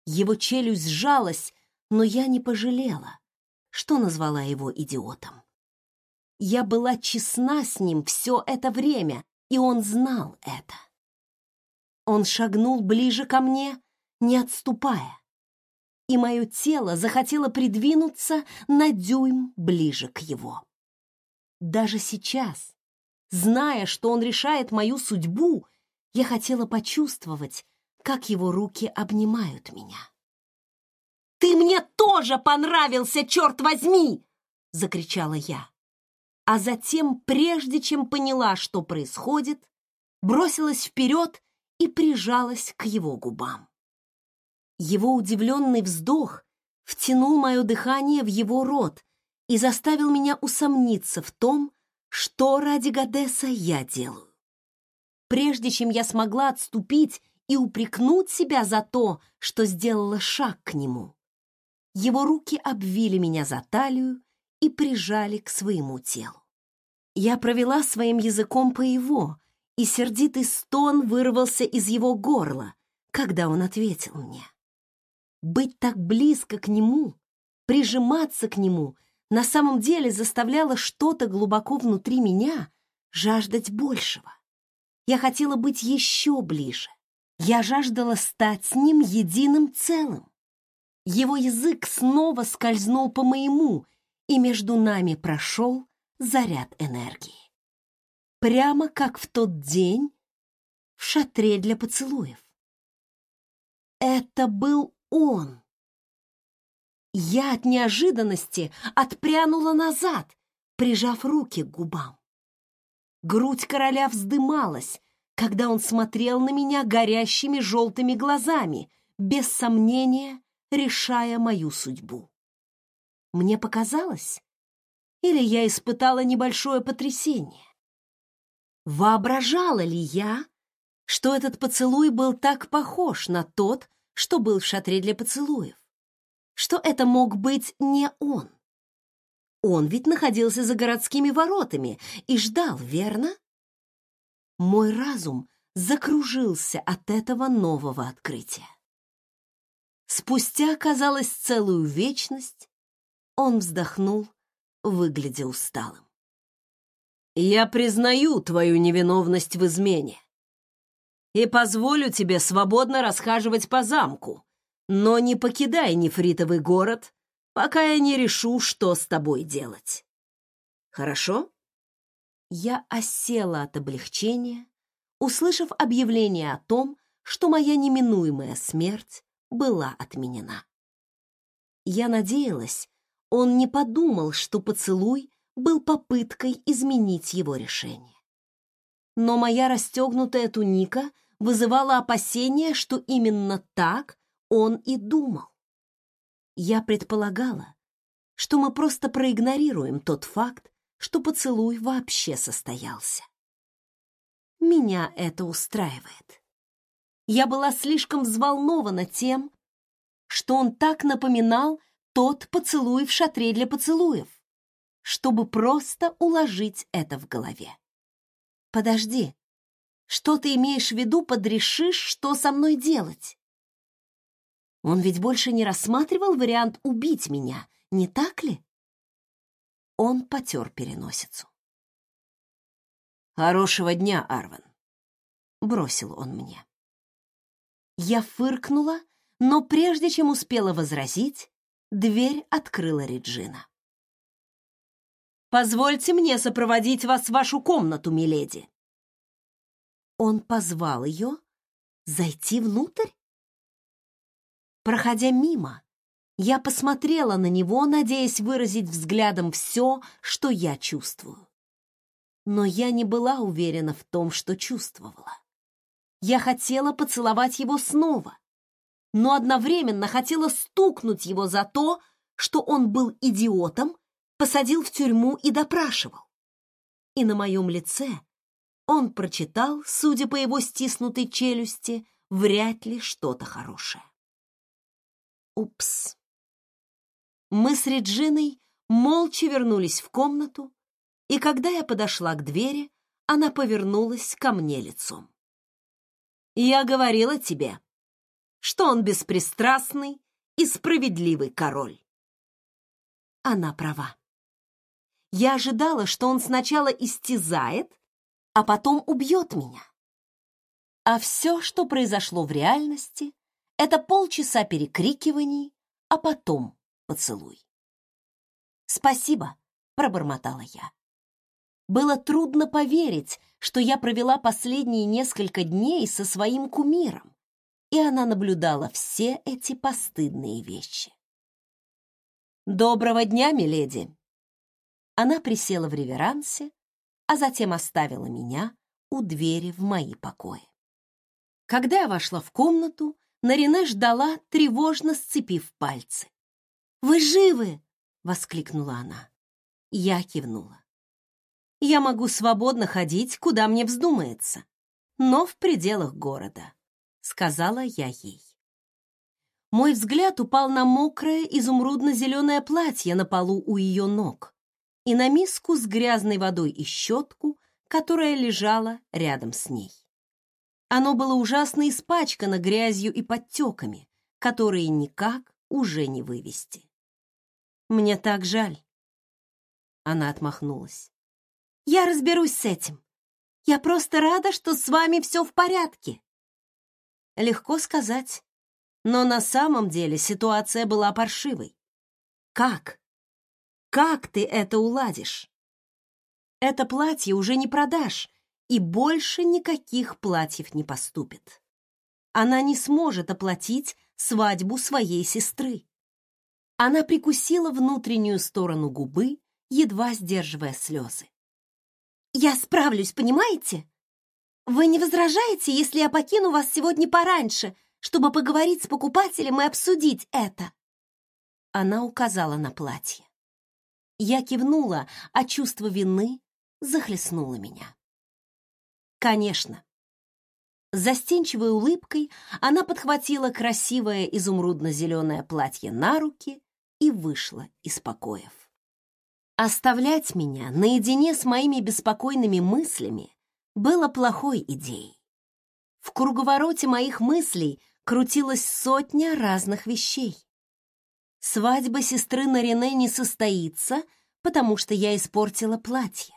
Его челюсть сжалась, но я не пожалела, что назвала его идиотом. Я была честна с ним все это время, и он знал это. Он шагнул ближе ко мне, не отступая, и мое тело захотело придвинуться на дюйм ближе к его. Даже сейчас, зная, что он решает мою судьбу, я хотела почувствовать, как его руки обнимают меня. «Ты мне тоже понравился, черт возьми!» — закричала я. А затем, прежде чем поняла, что происходит, бросилась вперед и прижалась к его губам. Его удивленный вздох втянул мое дыхание в его рот и заставил меня усомниться в том, что ради Гадеса я делаю. Прежде чем я смогла отступить и упрекнуть себя за то, что сделала шаг к нему. Его руки обвили меня за талию и прижали к своему телу. Я провела своим языком по его, и сердитый стон вырвался из его горла, когда он ответил мне. Быть так близко к нему, прижиматься к нему, на самом деле заставляло что-то глубоко внутри меня жаждать большего. Я хотела быть еще ближе, Я жаждала стать с ним единым целым. Его язык снова скользнул по моему, и между нами прошел заряд энергии. Прямо как в тот день в шатре для поцелуев. Это был он. Я от неожиданности отпрянула назад, прижав руки к губам. Грудь короля вздымалась, когда он смотрел на меня горящими желтыми глазами, без сомнения решая мою судьбу. Мне показалось, или я испытала небольшое потрясение? Воображала ли я, что этот поцелуй был так похож на тот, что был в шатре для поцелуев? Что это мог быть не он? Он ведь находился за городскими воротами и ждал, верно? Мой разум закружился от этого нового открытия. Спустя, казалось, целую вечность, он вздохнул, выглядя усталым. «Я признаю твою невиновность в измене и позволю тебе свободно расхаживать по замку, но не покидай нефритовый город, пока я не решу, что с тобой делать. Хорошо?» Я осела от облегчения, услышав объявление о том, что моя неминуемая смерть была отменена. Я надеялась, он не подумал, что поцелуй был попыткой изменить его решение. Но моя расстегнутая туника вызывала опасения, что именно так он и думал. Я предполагала, что мы просто проигнорируем тот факт, что поцелуй вообще состоялся. Меня это устраивает. Я была слишком взволнована тем, что он так напоминал тот поцелуй в шатре для поцелуев, чтобы просто уложить это в голове. Подожди, что ты имеешь в виду подрешишь, что со мной делать? Он ведь больше не рассматривал вариант убить меня, не так ли? Он потер переносицу. «Хорошего дня, Арван», — бросил он мне. Я фыркнула, но прежде чем успела возразить, дверь открыла Реджина. «Позвольте мне сопроводить вас в вашу комнату, миледи». Он позвал ее зайти внутрь? Проходя мимо, я посмотрела на него, надеясь выразить взглядом все, что я чувствую. Но я не была уверена в том, что чувствовала. Я хотела поцеловать его снова, но одновременно хотела стукнуть его за то, что он был идиотом, посадил в тюрьму и допрашивал. И на моем лице он прочитал, судя по его стиснутой челюсти, вряд ли что-то хорошее. Упс. Мы с Реджиной молча вернулись в комнату, и когда я подошла к двери, она повернулась ко мне лицом. Я говорила тебе, что он беспристрастный и справедливый король. Она права. Я ожидала, что он сначала истязает, а потом убьет меня. А все, что произошло в реальности, это полчаса перекрикиваний, а потом поцелуй. «Спасибо», — пробормотала я. Было трудно поверить, что я провела последние несколько дней со своим кумиром, и она наблюдала все эти постыдные вещи. «Доброго дня, миледи!» Она присела в реверансе, а затем оставила меня у двери в мои покои. Когда я вошла в комнату, Нарине ждала, тревожно сцепив пальцы. «Вы живы!» — воскликнула она. Я кивнула я могу свободно ходить, куда мне вздумается, но в пределах города, сказала я ей. Мой взгляд упал на мокрое изумрудно-зеленое платье на полу у ее ног и на миску с грязной водой и щетку, которая лежала рядом с ней. Оно было ужасно испачкано грязью и подтеками, которые никак уже не вывести. Мне так жаль. Она отмахнулась. Я разберусь с этим. Я просто рада, что с вами все в порядке. Легко сказать. Но на самом деле ситуация была паршивой. Как? Как ты это уладишь? Это платье уже не продашь, и больше никаких платьев не поступит. Она не сможет оплатить свадьбу своей сестры. Она прикусила внутреннюю сторону губы, едва сдерживая слезы. «Я справлюсь, понимаете? Вы не возражаете, если я покину вас сегодня пораньше, чтобы поговорить с покупателем и обсудить это?» Она указала на платье. Я кивнула, а чувство вины захлестнуло меня. Конечно. Застенчивой улыбкой она подхватила красивое изумрудно-зеленое платье на руки и вышла из покоев. Оставлять меня наедине с моими беспокойными мыслями было плохой идеей. В круговороте моих мыслей крутилась сотня разных вещей. Свадьба сестры Нарине не состоится, потому что я испортила платье.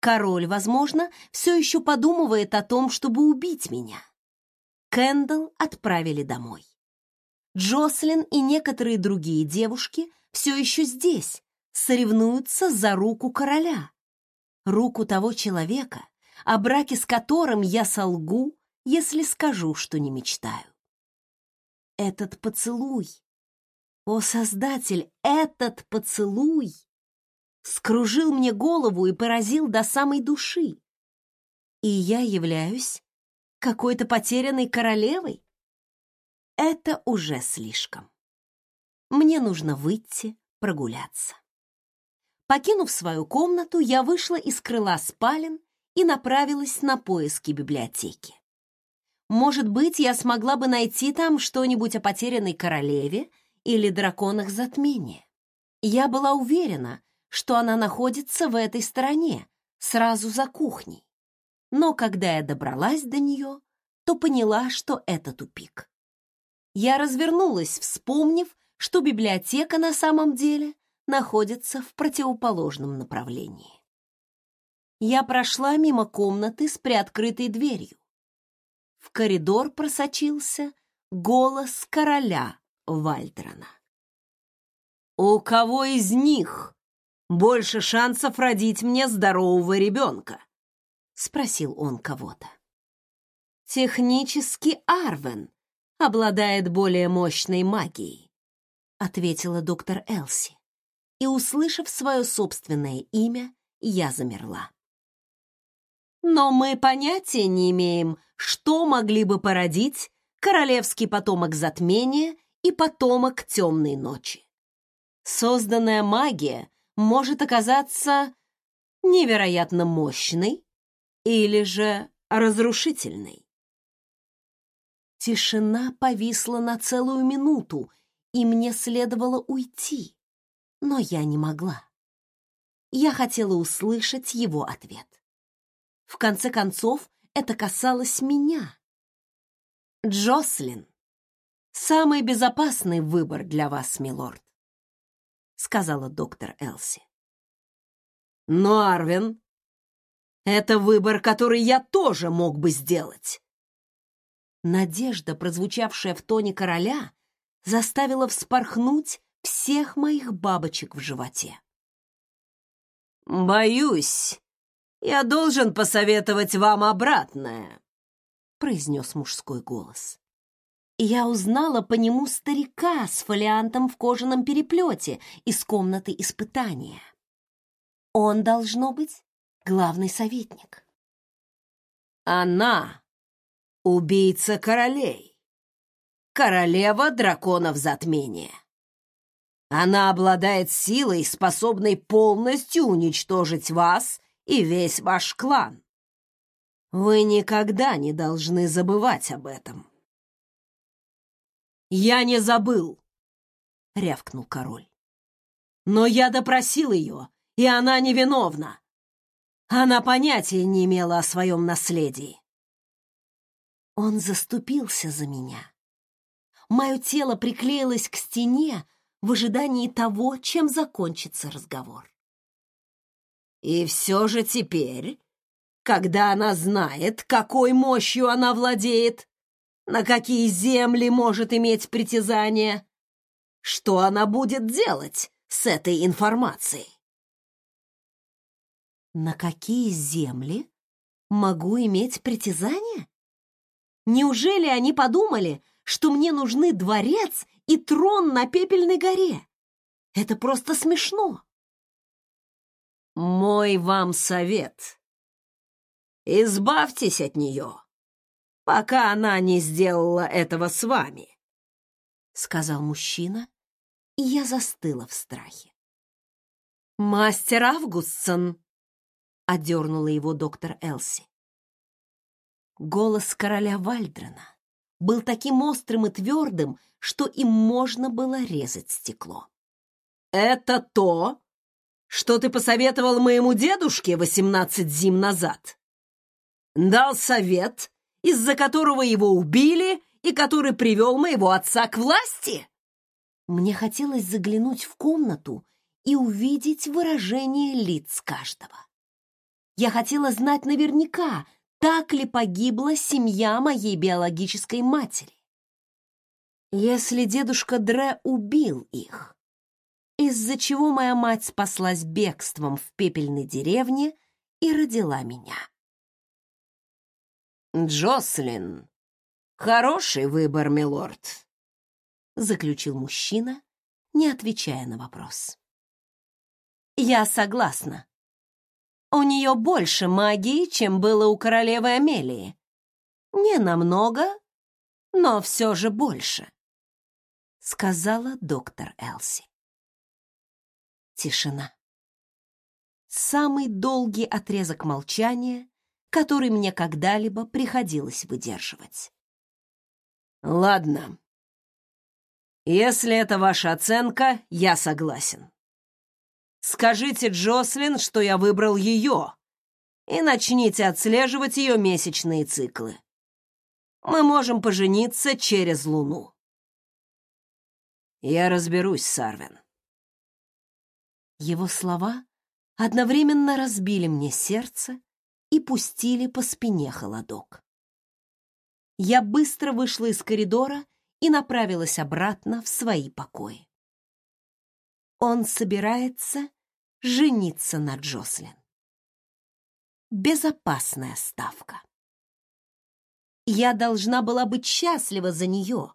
Король, возможно, все еще подумывает о том, чтобы убить меня. Кэндалл отправили домой. Джослин и некоторые другие девушки все еще здесь, соревнуются за руку короля. Руку того человека, о браке с которым я солгу, если скажу, что не мечтаю. Этот поцелуй, о, Создатель, этот поцелуй скружил мне голову и поразил до самой души. И я являюсь какой-то потерянной королевой? Это уже слишком. Мне нужно выйти прогуляться. Покинув свою комнату, я вышла из крыла спален и направилась на поиски библиотеки. Может быть, я смогла бы найти там что-нибудь о потерянной королеве или драконах затмения. Я была уверена, что она находится в этой стороне, сразу за кухней. Но когда я добралась до нее, то поняла, что это тупик. Я развернулась, вспомнив, что библиотека на самом деле находится в противоположном направлении. Я прошла мимо комнаты с приоткрытой дверью. В коридор просочился голос короля Вальдрона. «У кого из них больше шансов родить мне здорового ребенка?» — спросил он кого-то. «Технически Арвен обладает более мощной магией», — ответила доктор Элси. И, услышав свое собственное имя, я замерла. «Но мы понятия не имеем, что могли бы породить королевский потомок затмения и потомок темной ночи. Созданная магия может оказаться невероятно мощной или же разрушительной. Тишина повисла на целую минуту, и мне следовало уйти, но я не могла. Я хотела услышать его ответ. В конце концов, это касалось меня. Джослин, самый безопасный выбор для вас, милорд сказала доктор Элси. Но Арвин, это выбор, который я тоже мог бы сделать. Надежда, прозвучавшая в тоне короля, заставила вспорхнуть всех моих бабочек в животе. Боюсь, я должен посоветовать вам обратное, произнес мужской голос я узнала по нему старика с фолиантом в кожаном переплете из комнаты испытания. Он, должно быть, главный советник. Она — убийца королей, королева драконов затмения. Она обладает силой, способной полностью уничтожить вас и весь ваш клан. Вы никогда не должны забывать об этом. «Я не забыл!» — рявкнул король. «Но я допросил ее, и она невиновна. Она понятия не имела о своем наследии». Он заступился за меня. Мое тело приклеилось к стене в ожидании того, чем закончится разговор. И все же теперь, когда она знает, какой мощью она владеет, На какие земли может иметь притязание? Что она будет делать с этой информацией? На какие земли могу иметь притязание? Неужели они подумали, что мне нужны дворец и трон на Пепельной горе? Это просто смешно. Мой вам совет. Избавьтесь от нее, пока она не сделала этого с вами, — сказал мужчина, и я застыла в страхе. «Мастер Августсон!» — одернула его доктор Элси. Голос короля Вальдрена был таким острым и твердым, что им можно было резать стекло. «Это то, что ты посоветовал моему дедушке восемнадцать зим назад? Дал совет, из-за которого его убили и который привел моего отца к власти?» Мне хотелось заглянуть в комнату и увидеть выражение лиц каждого. Я хотела знать наверняка, так ли погибла семья моей биологической матери. Если дедушка Дре убил их, из-за чего моя мать спаслась бегством в пепельной деревне и родила меня. «Джослин, хороший выбор, милорд», — заключил мужчина, не отвечая на вопрос. «Я согласна», у нее больше магии, чем было у королевы Амелии. Не намного, но все же больше, сказала доктор Элси. Тишина. Самый долгий отрезок молчания, который мне когда-либо приходилось выдерживать. Ладно. Если это ваша оценка, я согласен. Скажите Джослин, что я выбрал ее, и начните отслеживать ее месячные циклы. Мы можем пожениться через Луну. Я разберусь, Сарвин. Его слова одновременно разбили мне сердце и пустили по спине холодок. Я быстро вышла из коридора и направилась обратно в свои покои. Он собирается жениться на Джослин. Безопасная ставка. Я должна была быть счастлива за нее,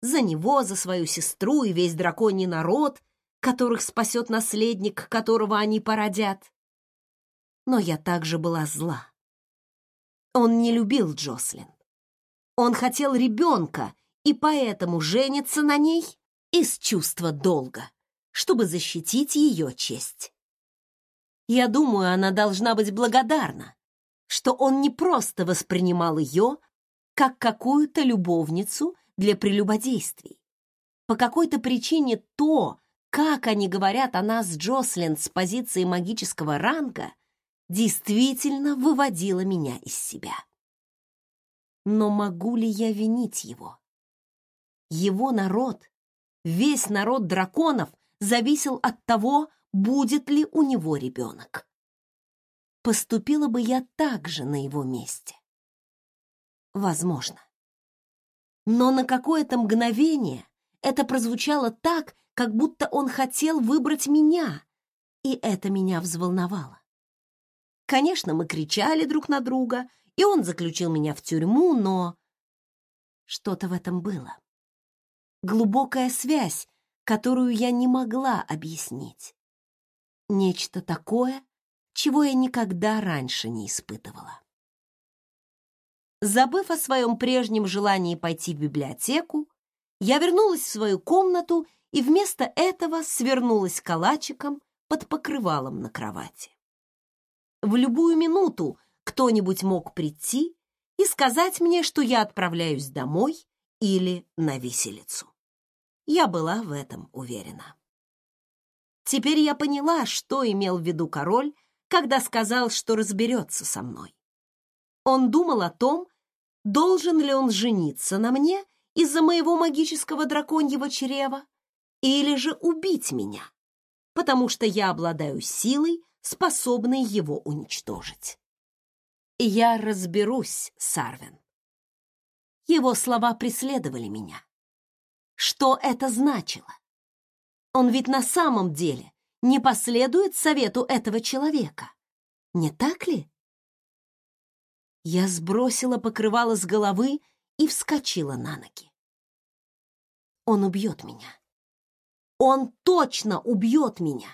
за него, за свою сестру и весь драконий народ, которых спасет наследник, которого они породят. Но я также была зла. Он не любил Джослин. Он хотел ребенка и поэтому женится на ней из чувства долга чтобы защитить ее честь. Я думаю, она должна быть благодарна, что он не просто воспринимал ее как какую-то любовницу для прелюбодействий. По какой-то причине то, как они говорят о нас Джослин с позиции магического ранга, действительно выводило меня из себя. Но могу ли я винить его? Его народ, весь народ драконов зависел от того, будет ли у него ребенок. Поступила бы я так же на его месте. Возможно. Но на какое-то мгновение это прозвучало так, как будто он хотел выбрать меня, и это меня взволновало. Конечно, мы кричали друг на друга, и он заключил меня в тюрьму, но что-то в этом было. Глубокая связь, которую я не могла объяснить. Нечто такое, чего я никогда раньше не испытывала. Забыв о своем прежнем желании пойти в библиотеку, я вернулась в свою комнату и вместо этого свернулась калачиком под покрывалом на кровати. В любую минуту кто-нибудь мог прийти и сказать мне, что я отправляюсь домой или на виселицу. Я была в этом уверена. Теперь я поняла, что имел в виду король, когда сказал, что разберется со мной. Он думал о том, должен ли он жениться на мне из-за моего магического драконьего чрева или же убить меня, потому что я обладаю силой, способной его уничтожить. Я разберусь, Сарвин. Его слова преследовали меня. Что это значило? Он ведь на самом деле не последует совету этого человека. Не так ли? Я сбросила покрывало с головы и вскочила на ноги. Он убьет меня. Он точно убьет меня.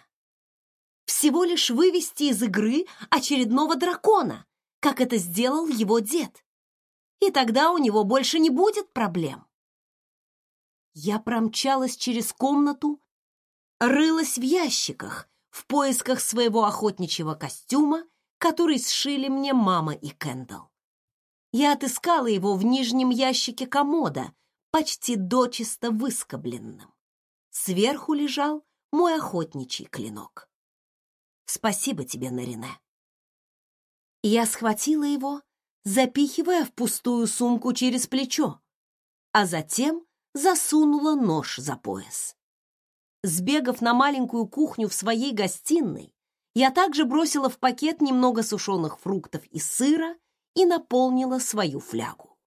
Всего лишь вывести из игры очередного дракона, как это сделал его дед. И тогда у него больше не будет проблем. Я промчалась через комнату, рылась в ящиках в поисках своего охотничьего костюма, который сшили мне мама и Кэндалл. Я отыскала его в нижнем ящике комода, почти дочисто выскобленным. Сверху лежал мой охотничий клинок. Спасибо тебе, Нарине. Я схватила его, запихивая в пустую сумку через плечо, а затем засунула нож за пояс. Сбегав на маленькую кухню в своей гостиной, я также бросила в пакет немного сушеных фруктов и сыра и наполнила свою флягу.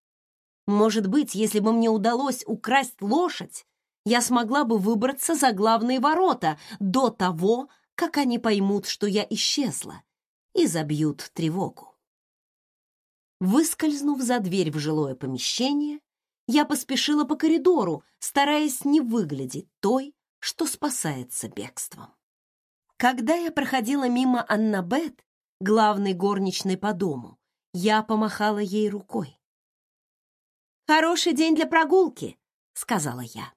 Может быть, если бы мне удалось украсть лошадь, я смогла бы выбраться за главные ворота до того, как они поймут, что я исчезла, и забьют тревогу. Выскользнув за дверь в жилое помещение, я поспешила по коридору, стараясь не выглядеть той, что спасается бегством. Когда я проходила мимо Аннабет, главной горничной по дому, я помахала ей рукой. «Хороший день для прогулки», — сказала я.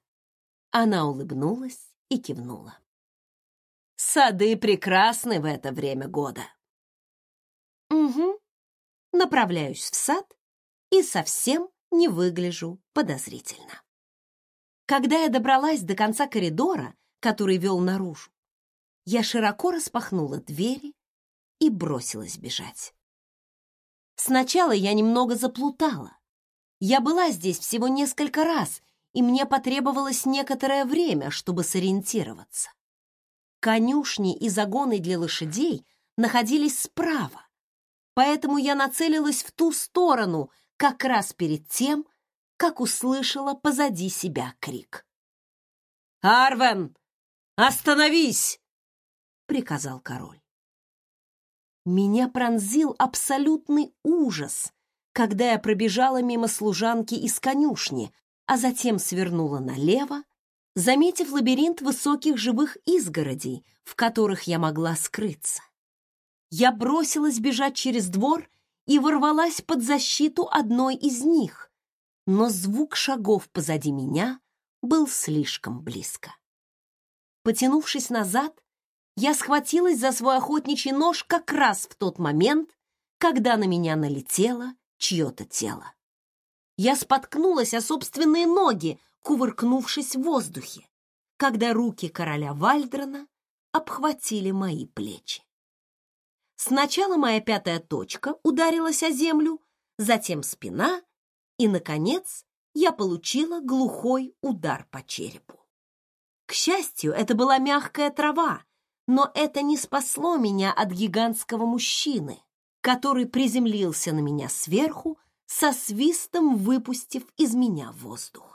Она улыбнулась и кивнула. «Сады прекрасны в это время года». «Угу. Направляюсь в сад и совсем не выгляжу подозрительно». Когда я добралась до конца коридора, который вел наружу, я широко распахнула двери и бросилась бежать. Сначала я немного заплутала. Я была здесь всего несколько раз, и мне потребовалось некоторое время, чтобы сориентироваться. Конюшни и загоны для лошадей находились справа, поэтому я нацелилась в ту сторону как раз перед тем, как услышала позади себя крик. «Арвен, остановись!» — приказал король. Меня пронзил абсолютный ужас, когда я пробежала мимо служанки из конюшни, а затем свернула налево, заметив лабиринт высоких живых изгородей, в которых я могла скрыться. Я бросилась бежать через двор и ворвалась под защиту одной из них, но звук шагов позади меня был слишком близко. Потянувшись назад, я схватилась за свой охотничий нож как раз в тот момент, когда на меня налетело чье-то тело. Я споткнулась о собственные ноги, кувыркнувшись в воздухе, когда руки короля Вальдрона обхватили мои плечи. Сначала моя пятая точка ударилась о землю, затем спина, и, наконец, я получила глухой удар по черепу. К счастью, это была мягкая трава, но это не спасло меня от гигантского мужчины, который приземлился на меня сверху, со свистом выпустив из меня воздух.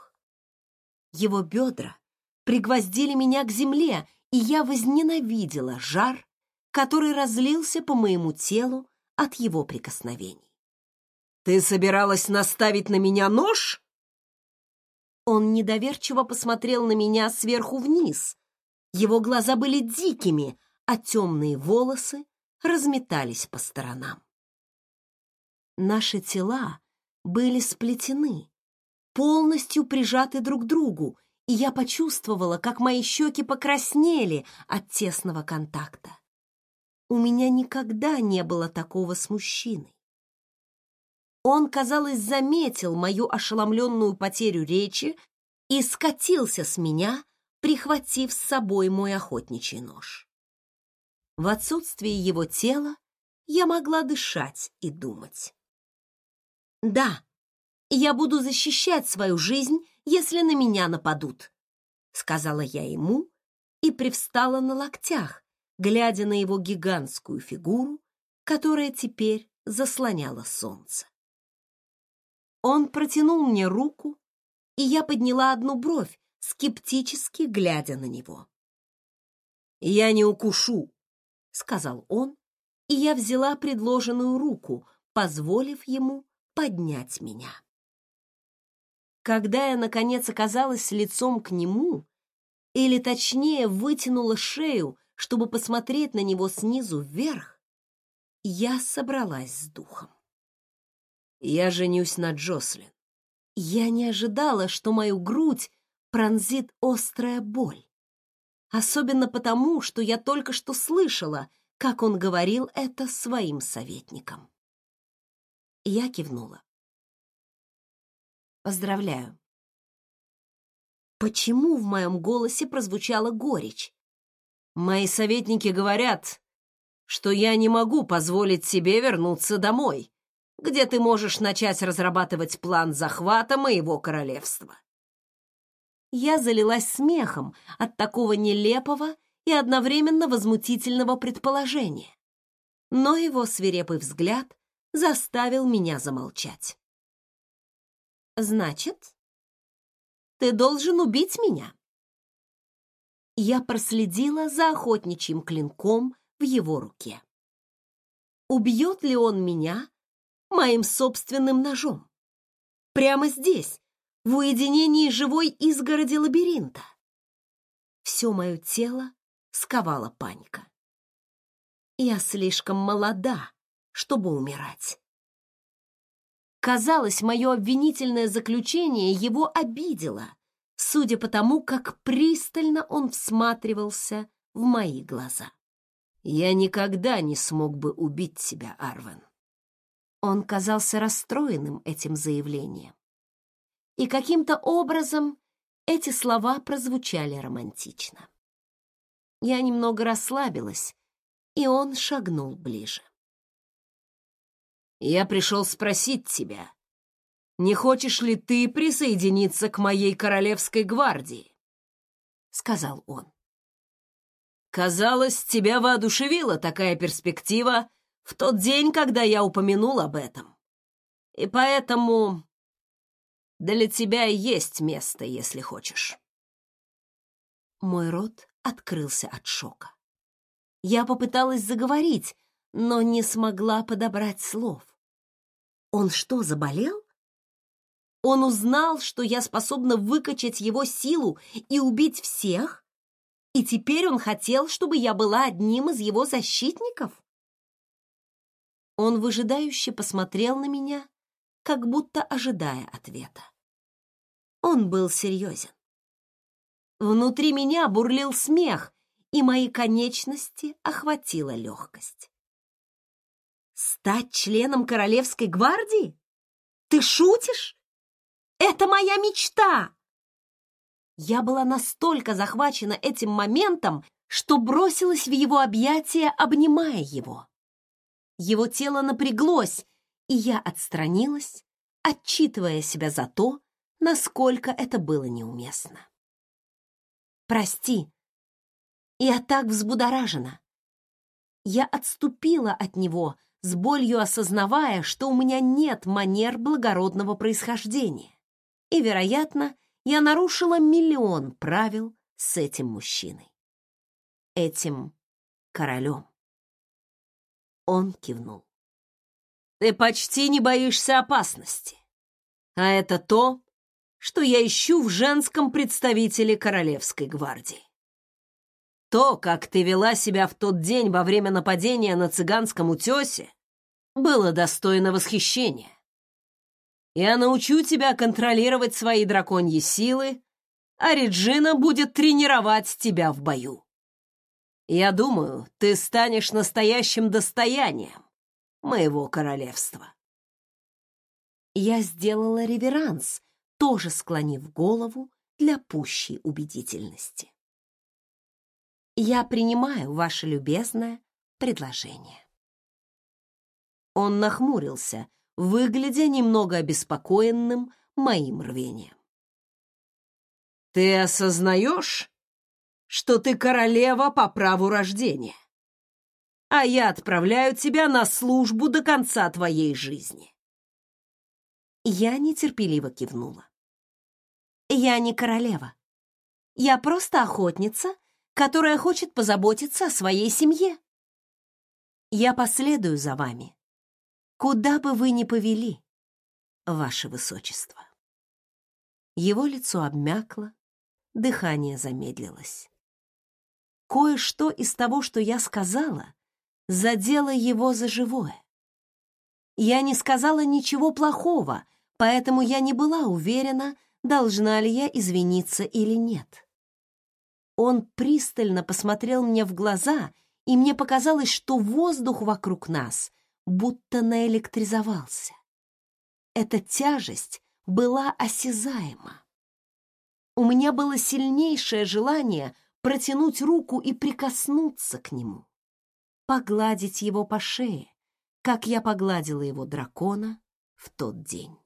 Его бедра пригвоздили меня к земле, и я возненавидела жар, который разлился по моему телу от его прикосновений. «Ты собиралась наставить на меня нож?» Он недоверчиво посмотрел на меня сверху вниз, его глаза были дикими, а темные волосы разметались по сторонам. Наши тела были сплетены, полностью прижаты друг к другу, и я почувствовала, как мои щеки покраснели от тесного контакта. У меня никогда не было такого с мужчиной. Он, казалось, заметил мою ошеломленную потерю речи и скатился с меня, прихватив с собой мой охотничий нож. В отсутствие его тела я могла дышать и думать. «Да, я буду защищать свою жизнь, если на меня нападут», сказала я ему и привстала на локтях, глядя на его гигантскую фигуру, которая теперь заслоняла солнце. Он протянул мне руку, и я подняла одну бровь, скептически глядя на него. «Я не укушу», — сказал он, и я взяла предложенную руку, позволив ему поднять меня. Когда я, наконец, оказалась лицом к нему, или точнее вытянула шею, чтобы посмотреть на него снизу вверх, я собралась с духом. «Я женюсь на Джослин». Я не ожидала, что мою грудь пронзит острая боль. Особенно потому, что я только что слышала, как он говорил это своим советникам. Я кивнула. «Поздравляю». Почему в моем голосе прозвучала горечь? Мои советники говорят, что я не могу позволить себе вернуться домой, где ты можешь начать разрабатывать план захвата моего королевства. Я залилась смехом от такого нелепого и одновременно возмутительного предположения. Но его свирепый взгляд заставил меня замолчать. «Значит, ты должен убить меня?» я проследила за охотничьим клинком в его руке. Убьет ли он меня моим собственным ножом? Прямо здесь, в уединении живой изгороди лабиринта. Все мое тело сковала паника. Я слишком молода, чтобы умирать. Казалось, мое обвинительное заключение его обидело, судя по тому, как пристально он всматривался в мои глаза. «Я никогда не смог бы убить тебя, Арвен». Он казался расстроенным этим заявлением. И каким-то образом эти слова прозвучали романтично. Я немного расслабилась, и он шагнул ближе. «Я пришел спросить тебя, не хочешь ли ты присоединиться к моей королевской гвардии?» — сказал он. «Казалось, тебя воодушевила такая перспектива в тот день, когда я упомянул об этом. И поэтому для тебя есть место, если хочешь». Мой рот открылся от шока. Я попыталась заговорить, но не смогла подобрать слов. Он что, заболел? Он узнал, что я способна выкачать его силу и убить всех? И теперь он хотел, чтобы я была одним из его защитников? Он выжидающе посмотрел на меня, как будто ожидая ответа. Он был серьезен. Внутри меня бурлил смех, и мои конечности охватила легкость. «Стать членом Королевской гвардии? Ты шутишь?» Это моя мечта!» Я была настолько захвачена этим моментом, что бросилась в его объятия, обнимая его. Его тело напряглось, и я отстранилась, отчитывая себя за то, насколько это было неуместно. «Прости, я так взбудоражена». Я отступила от него, с болью осознавая, что у меня нет манер благородного происхождения и, вероятно, я нарушила миллион правил с этим мужчиной. Этим королем. Он кивнул. Ты почти не боишься опасности. А это то, что я ищу в женском представителе Королевской гвардии. То, как ты вела себя в тот день во время нападения на цыганском утесе, было достойно восхищения. Я научу тебя контролировать свои драконьи силы, а Реджина будет тренировать тебя в бою. Я думаю, ты станешь настоящим достоянием моего королевства. Я сделала реверанс, тоже склонив голову для пущей убедительности. Я принимаю ваше любезное предложение. Он нахмурился, выглядя немного обеспокоенным моим рвением. «Ты осознаешь, что ты королева по праву рождения, а я отправляю тебя на службу до конца твоей жизни?» Я нетерпеливо кивнула. Я не королева. Я просто охотница, которая хочет позаботиться о своей семье. Я последую за вами, куда бы вы ни повели, ваше высочество. Его лицо обмякло, дыхание замедлилось. Кое-что из того, что я сказала, задело его за живое. Я не сказала ничего плохого, поэтому я не была уверена, должна ли я извиниться или нет. Он пристально посмотрел мне в глаза, и мне показалось, что воздух вокруг нас будто наэлектризовался. Эта тяжесть была осязаема. У меня было сильнейшее желание протянуть руку и прикоснуться к нему, погладить его по шее, как я погладила его дракона в тот день.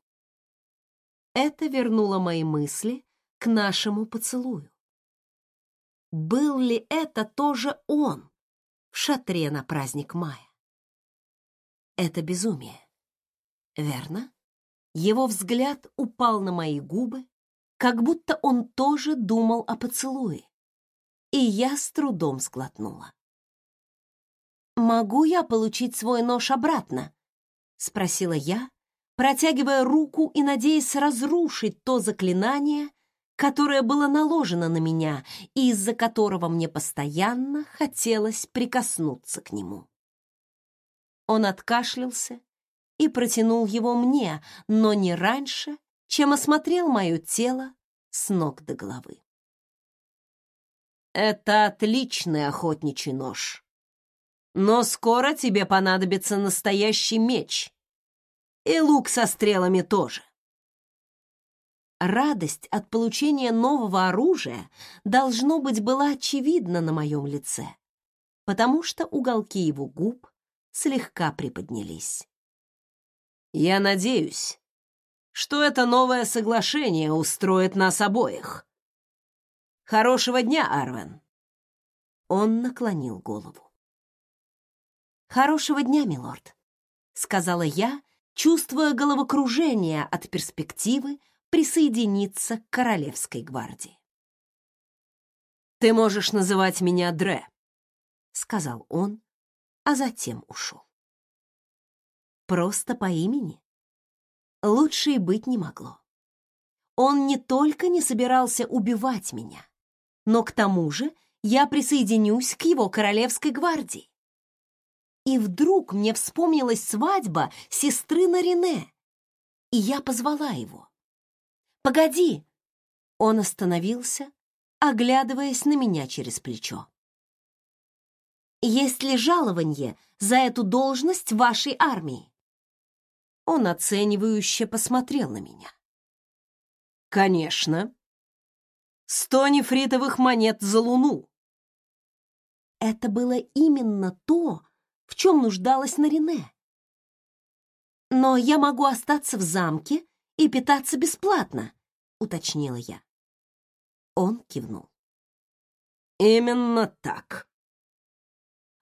Это вернуло мои мысли к нашему поцелую. Был ли это тоже он в шатре на праздник мая? Это безумие. Верно? Его взгляд упал на мои губы, как будто он тоже думал о поцелуе. И я с трудом сглотнула. «Могу я получить свой нож обратно?» — спросила я, протягивая руку и надеясь разрушить то заклинание, которое было наложено на меня и из-за которого мне постоянно хотелось прикоснуться к нему. Он откашлялся и протянул его мне, но не раньше, чем осмотрел мое тело с ног до головы. «Это отличный охотничий нож. Но скоро тебе понадобится настоящий меч. И лук со стрелами тоже. Радость от получения нового оружия должно быть была очевидна на моем лице, потому что уголки его губ слегка приподнялись. Я надеюсь, что это новое соглашение устроит нас обоих. Хорошего дня, Арвен. Он наклонил голову. Хорошего дня, милорд, сказала я, чувствуя головокружение от перспективы присоединиться к Королевской гвардии. «Ты можешь называть меня Дре», — сказал он, а затем ушел. Просто по имени? Лучше и быть не могло. Он не только не собирался убивать меня, но к тому же я присоединюсь к его королевской гвардии. И вдруг мне вспомнилась свадьба сестры Нарине, и я позвала его. Погоди!» Он остановился, оглядываясь на меня через плечо. «Есть ли жалование за эту должность вашей армии?» Он оценивающе посмотрел на меня. «Конечно. Сто нефритовых монет за луну». Это было именно то, в чем нуждалась Нарине. «Но я могу остаться в замке и питаться бесплатно», — уточнила я. Он кивнул. «Именно так».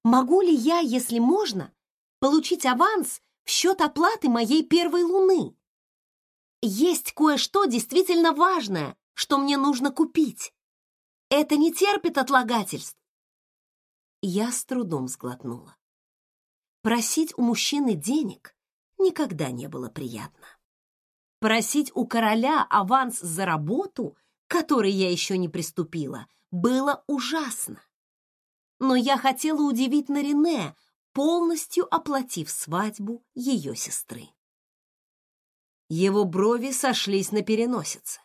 «Могу ли я, если можно, получить аванс в счет оплаты моей первой луны? Есть кое-что действительно важное, что мне нужно купить. Это не терпит отлагательств». Я с трудом сглотнула. Просить у мужчины денег никогда не было приятно. Просить у короля аванс за работу, которой я еще не приступила, было ужасно. Но я хотела удивить Нарине, полностью оплатив свадьбу ее сестры. Его брови сошлись на переносице.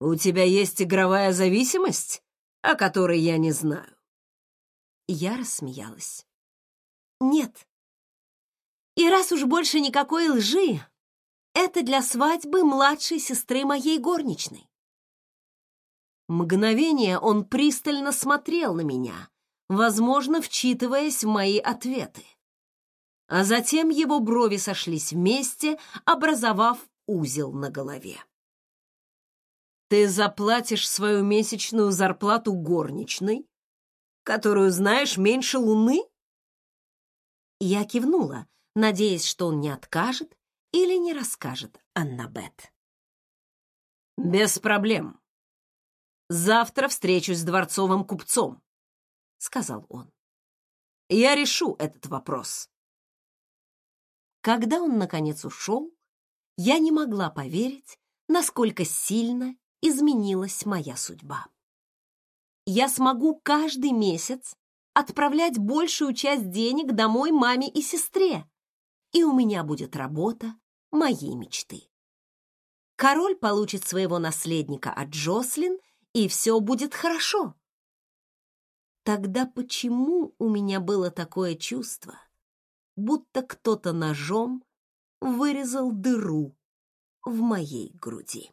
«У тебя есть игровая зависимость, о которой я не знаю?» Я рассмеялась. «Нет. И раз уж больше никакой лжи, это для свадьбы младшей сестры моей горничной. Мгновение он пристально смотрел на меня, возможно, вчитываясь в мои ответы. А затем его брови сошлись вместе, образовав узел на голове. Ты заплатишь свою месячную зарплату горничной, которую знаешь меньше луны? Я кивнула, надеясь, что он не откажет, или не расскажет Аннабет. «Без проблем. Завтра встречусь с дворцовым купцом», — сказал он. «Я решу этот вопрос». Когда он, наконец, ушел, я не могла поверить, насколько сильно изменилась моя судьба. Я смогу каждый месяц отправлять большую часть денег домой маме и сестре, и у меня будет работа моей мечты. Король получит своего наследника от Джослин, и все будет хорошо. Тогда почему у меня было такое чувство, будто кто-то ножом вырезал дыру в моей груди?